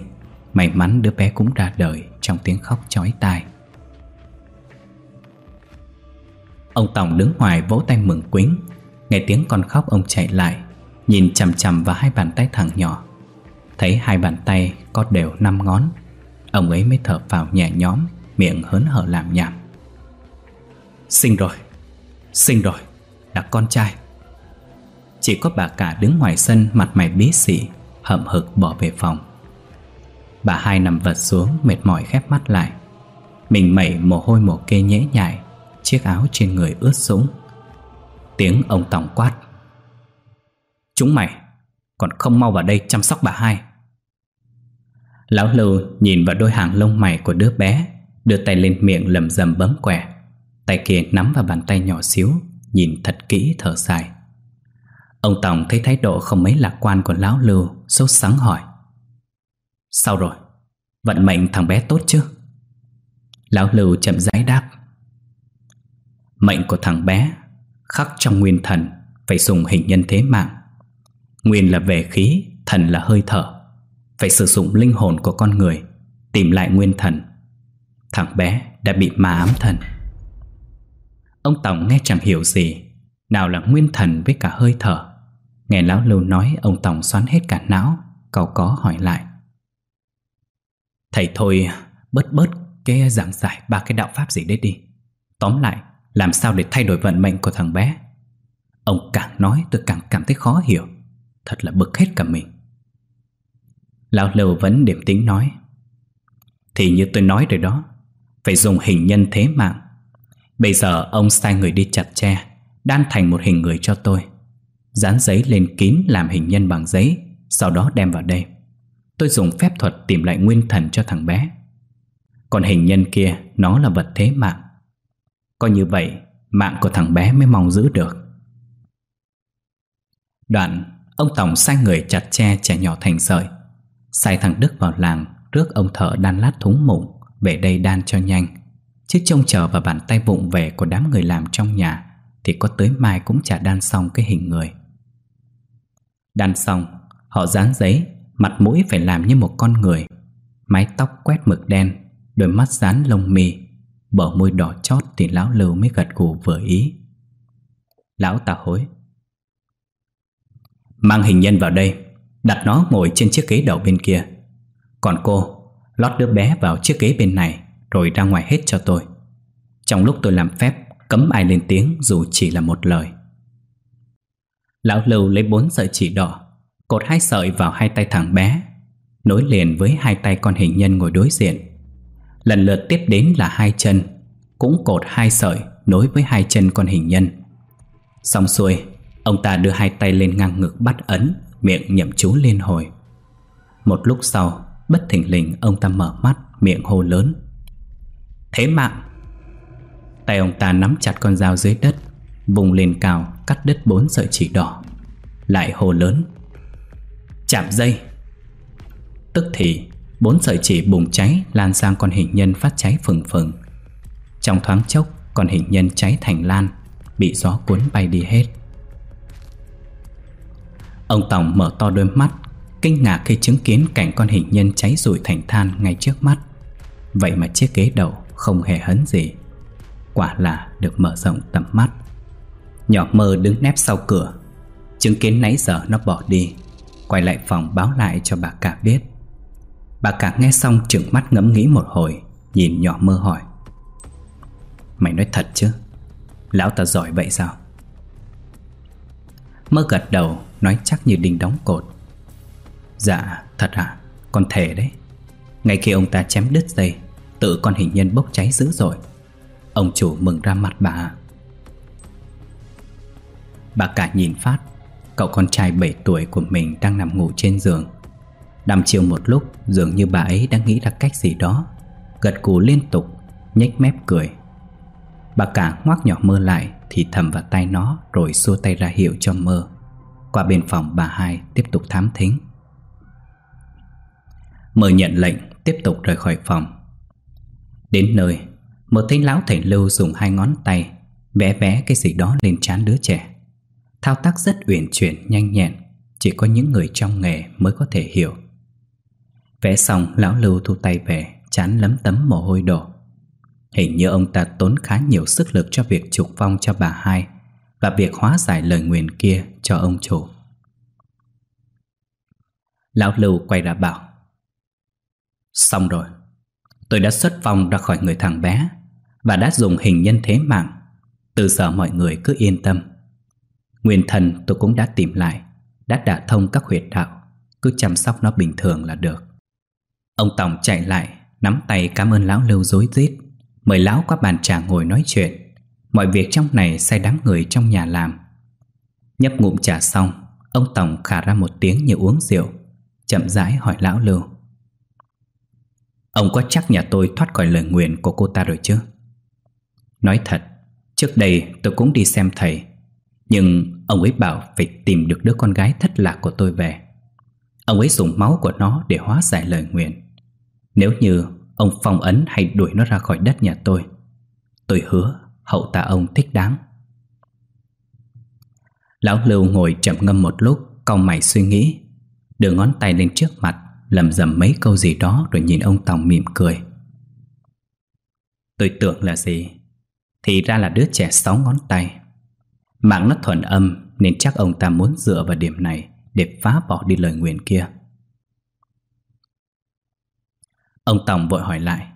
Speaker 1: May mắn đứa bé cũng ra đời Trong tiếng khóc chói tai. Ông Tổng đứng ngoài vỗ tay mừng quính. Nghe tiếng con khóc, ông chạy lại, Nhìn chằm chằm vào hai bàn tay thằng nhỏ. Thấy hai bàn tay có đều năm ngón, Ông ấy mới thở vào nhẹ nhõm, Miệng hớn hở làm nhảm. Sinh rồi Sinh rồi, Là con trai. Chỉ có bà cả đứng ngoài sân, Mặt mày bí xỉ, Hậm hực bỏ về phòng. Bà hai nằm vật xuống, mệt mỏi khép mắt lại. Mình mẩy mồ hôi mồ kê nhễ nhại Chiếc áo trên người ướt sũng. Tiếng ông Tổng quát. Chúng mày Còn không mau vào đây chăm sóc bà hai. Lão Lưu nhìn vào đôi hàng lông mày của đứa bé, Đưa tay lên miệng lầm rầm bấm quẻ, Tay kia nắm vào bàn tay nhỏ xíu, Nhìn thật kỹ thở dài. Ông Tổng thấy thái độ không mấy lạc quan của Lão Lưu, Sốt sắng hỏi. Sao rồi? Vận mệnh thằng bé tốt chứ? Lão Lưu chậm rãi đáp. Mệnh của thằng bé, Khắc trong nguyên thần, Phải dùng hình nhân thế mạng. Nguyên là về khí, Thần là hơi thở, Phải sử dụng linh hồn của con người, Tìm lại nguyên thần. Thằng bé đã bị ma ám thần. Ông Tổng nghe chẳng hiểu gì, Nào là nguyên thần với cả hơi thở. Nghe Lão Lưu nói, Ông Tổng xoắn hết cả não Cậu có hỏi lại. Thầy thôi, bớt bớt cái giảng giải ba cái đạo pháp gì đấy đi. Tóm lại làm sao để thay đổi vận mệnh của thằng bé? Ông càng nói tôi càng cảm thấy khó hiểu. Thật là bực hết cả mình. Lão Lưu vẫn điểm tính nói, Thì như tôi nói rồi đó, Phải dùng hình nhân thế mạng. Bây giờ ông sai người đi chặt tre, Đan thành một hình người cho tôi. Dán giấy lên kín làm hình nhân bằng giấy, Sau đó đem vào đây. Tôi dùng phép thuật tìm lại nguyên thần cho thằng bé. Còn hình nhân kia, Nó là vật thế mạng. Có như vậy, Mạng của thằng bé mới mong giữ được. Đoạn, Ông Tổng sai người chặt tre trẻ nhỏ thành sợi. Sai thằng Đức vào làng, Rước ông thợ đan lát thúng mụn Về đây đan cho nhanh. Chứ trông chờ vào bàn tay vụng về Của đám người làm trong nhà, Thì có tới mai cũng chả đan xong cái hình người. Đan xong, Họ dán giấy, Mặt mũi phải làm như một con người. Mái tóc quét mực đen, Đôi mắt dán lông mì. Bờ môi đỏ chót thì lão lưu mới gật gù vừa ý. Lão ta hối. Mang hình nhân vào đây, Đặt nó ngồi trên chiếc ghế đầu bên kia. Còn cô, Lót đứa bé vào chiếc ghế bên này, Rồi ra ngoài hết cho tôi. Trong lúc tôi làm phép, Cấm ai lên tiếng dù chỉ là một lời. Lão Lưu lấy bốn sợi chỉ đỏ, Cột hai sợi vào hai tay thằng bé, Nối liền với hai tay con hình nhân ngồi đối diện. Lần lượt tiếp đến là hai chân, Cũng cột hai sợi Nối với hai chân con hình nhân. Xong xuôi, Ông ta đưa hai tay lên ngang ngực bắt ấn, Miệng nhậm chú liên hồi. Một lúc sau, Bất thình lình ông ta mở mắt, Miệng hô lớn. Thế mạng! Tay ông ta nắm chặt con dao dưới đất, Vùng lên cao, cắt đứt bốn sợi chỉ đỏ, Lại hô lớn. Chạm dây! Tức thì Bốn sợi chỉ bùng cháy Lan sang con hình nhân phát cháy phừng phừng. Trong thoáng chốc, Con hình nhân cháy thành lan, Bị gió cuốn bay đi hết. Ông Tổng mở to đôi mắt, Kinh ngạc khi chứng kiến cảnh con hình nhân cháy rụi thành than ngay trước mắt. Vậy mà chiếc ghế đầu không hề hấn gì, Quả là được mở rộng tầm mắt. Nhỏ mơ đứng nép sau cửa, Chứng kiến nãy giờ nó bỏ đi, Quay lại phòng báo lại cho bà cả biết. Bà cả nghe xong trừng mắt ngẫm nghĩ một hồi, Nhìn nhỏ mơ hỏi. Mày nói thật chứ? Lão ta giỏi vậy sao? Mơ gật đầu, Nói chắc như đinh đóng cột. Dạ thật à Con thể đấy. Ngay khi ông ta chém đứt dây, Tự con hình nhân bốc cháy dữ rồi Ông chủ mừng ra mặt bà Bà cả nhìn phát, Cậu con trai 7 tuổi của mình đang nằm ngủ trên giường. Đàm chiều một lúc Dường như bà ấy đang nghĩ ra cách gì đó. Gật cù liên tục nhếch mép cười. Bà cả ngoác nhỏ mơ lại Thì thầm vào tay nó Rồi xua tay ra hiệu cho mơ. Qua bên phòng bà hai tiếp tục thám thính. Mơ nhận lệnh Tiếp tục rời khỏi phòng. Đến nơi Mơ thấy lão thầy lưu dùng hai ngón tay Vẽ vẽ cái gì đó lên trán đứa trẻ. Thao tác rất uyển chuyển, nhanh nhẹn Chỉ có những người trong nghề mới có thể hiểu. Vẽ xong, lão lưu thu tay về, Chán lấm tấm mồ hôi đổ. Hình như ông ta tốn khá nhiều sức lực Cho việc trục phong cho bà hai Và việc hóa giải lời nguyền kia cho ông chủ. Lão Lưu quay ra bảo, Xong rồi, Tôi đã xuất vong ra khỏi người thằng bé Và đã dùng hình nhân thế mạng. Từ giờ mọi người cứ yên tâm. Nguyên thần tôi cũng đã tìm lại, Đã đả thông các huyệt đạo, Cứ chăm sóc nó bình thường là được. Ông Tổng chạy lại, Nắm tay cảm ơn lão Lưu dối rít. Mời lão qua bàn trà ngồi nói chuyện. Mọi việc trong này sai đám người trong nhà làm. Nhấp ngụm trà xong, Ông Tổng khả ra một tiếng như uống rượu, Chậm rãi hỏi lão Lưu. Ông có chắc nhà tôi thoát khỏi lời nguyền của cô ta rồi chứ? Nói thật, Trước đây tôi cũng đi xem thầy, Nhưng ông ấy bảo phải tìm được đứa con gái thất lạc của tôi về. Ông ấy dùng máu của nó để hóa giải lời nguyền. Nếu như ông phong ấn hay đuổi nó ra khỏi đất nhà tôi Tôi hứa hậu tạ ông thích đáng. Lão Lưu ngồi chậm ngâm một lúc, Cau mày suy nghĩ, Đưa ngón tay lên trước mặt, lầm rầm mấy câu gì đó rồi nhìn ông Tòng mỉm cười. Tôi tưởng là gì? Thì ra là đứa trẻ sáu ngón tay. Mạng nó thuần âm, Nên chắc ông ta muốn dựa vào điểm này Để phá bỏ đi lời nguyện kia. Ông Tòng vội hỏi lại.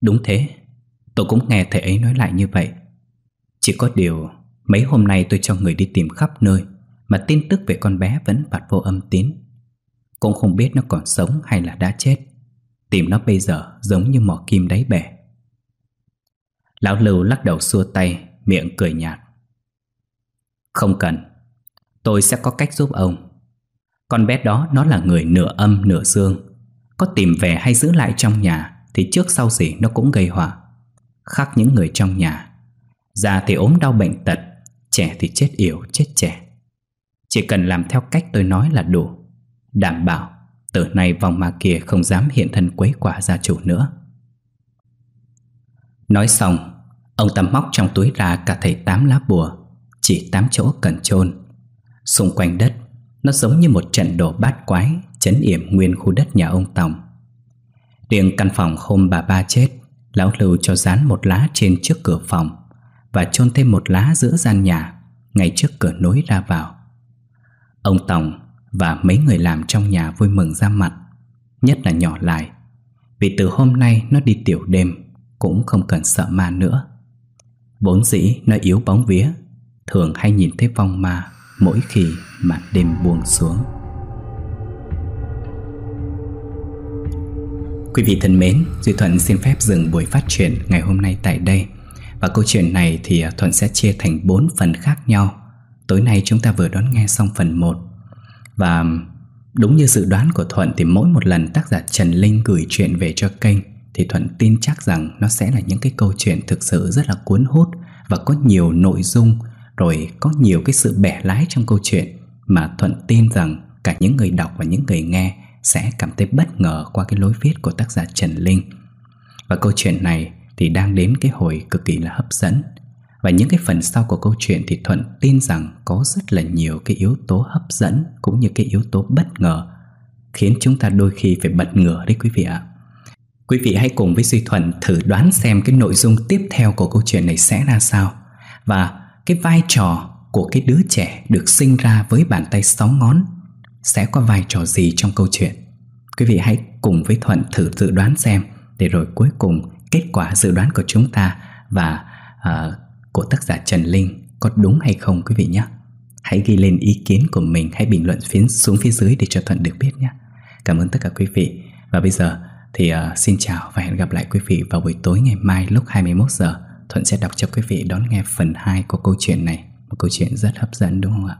Speaker 1: Đúng thế, Tôi cũng nghe thầy ấy nói lại như vậy. Chỉ có điều, Mấy hôm nay tôi cho người đi tìm khắp nơi, Mà tin tức về con bé vẫn bạt vô âm tín. Cũng không biết nó còn sống hay là đã chết. Tìm nó bây giờ giống như mỏ kim đáy bể Lão Lưu lắc đầu xua tay, Miệng cười nhạt. Không cần, Tôi sẽ có cách giúp ông. Con bé đó nó là người nửa âm nửa dương có tìm về hay giữ lại trong nhà Thì trước sau gì nó cũng gây họa. Khác những người trong nhà. Già thì ốm đau bệnh tật, Trẻ thì chết yểu, chết trẻ. Chỉ cần làm theo cách tôi nói là đủ. Đảm bảo, Từ nay vòng ma kia không dám hiện thân quấy quả gia chủ nữa. Nói xong, Ông ta móc trong túi ra cả thầy tám lá bùa, Chỉ tám chỗ cần chôn. Xung quanh đất, Nó giống như một trận đồ bát quái Chấn yểm nguyên khu đất nhà ông tổng. Riêng căn phòng hôm bà ba chết, Lão Lưu cho dán một lá trên trước cửa phòng Và chôn thêm một lá giữa gian nhà, Ngay trước cửa nối ra vào. Ông tổng và mấy người làm trong nhà vui mừng ra mặt, Nhất là nhỏ lại, Vì từ hôm nay nó đi tiểu đêm, Cũng không cần sợ ma nữa. Vốn dĩ nó yếu bóng vía, Thường hay nhìn thấy vong ma Mỗi khi màn đêm buông xuống. Quý vị thân mến, Duy Thuận xin phép dừng buổi phát triển ngày hôm nay tại đây. Và câu chuyện này thì à, Thuận sẽ chia thành 4 phần khác nhau. Tối nay chúng ta vừa đón nghe xong phần 1 Và đúng như dự đoán của Thuận thì mỗi một lần tác giả Trần Linh gửi chuyện về cho kênh Thì Thuận tin chắc rằng nó sẽ là những cái câu chuyện thực sự rất là cuốn hút Và có nhiều nội dung rồi có nhiều cái sự bẻ lái trong câu chuyện Mà Thuận tin rằng cả những người đọc và những người nghe sẽ cảm thấy bất ngờ qua cái lối viết của tác giả Trần Linh. Và câu chuyện này thì đang đến cái hồi cực kỳ là hấp dẫn. Và những cái phần sau của câu chuyện thì Thuận tin rằng có rất là nhiều cái yếu tố hấp dẫn cũng như cái yếu tố bất ngờ, khiến chúng ta đôi khi phải bật ngửa đấy quý vị ạ. Quý vị hãy cùng với Duy Thuận thử đoán xem cái nội dung tiếp theo của câu chuyện này sẽ ra sao và cái vai trò của cái đứa trẻ được sinh ra với bàn tay sáu ngón sẽ có vai trò gì trong câu chuyện. Quý vị hãy cùng với Thuận thử dự đoán xem để rồi cuối cùng kết quả dự đoán của chúng ta và uh, của tác giả Trần Linh có đúng hay không quý vị nhé. Hãy ghi lên ý kiến của mình Hãy bình luận phía, xuống phía dưới để cho Thuận được biết nhé. Cảm ơn tất cả quý vị. Và bây giờ thì uh, xin chào và hẹn gặp lại quý vị vào buổi tối ngày mai lúc 21 giờ. Thuận sẽ đọc cho quý vị đón nghe phần 2 của câu chuyện này. Một câu chuyện rất hấp dẫn đúng không ạ?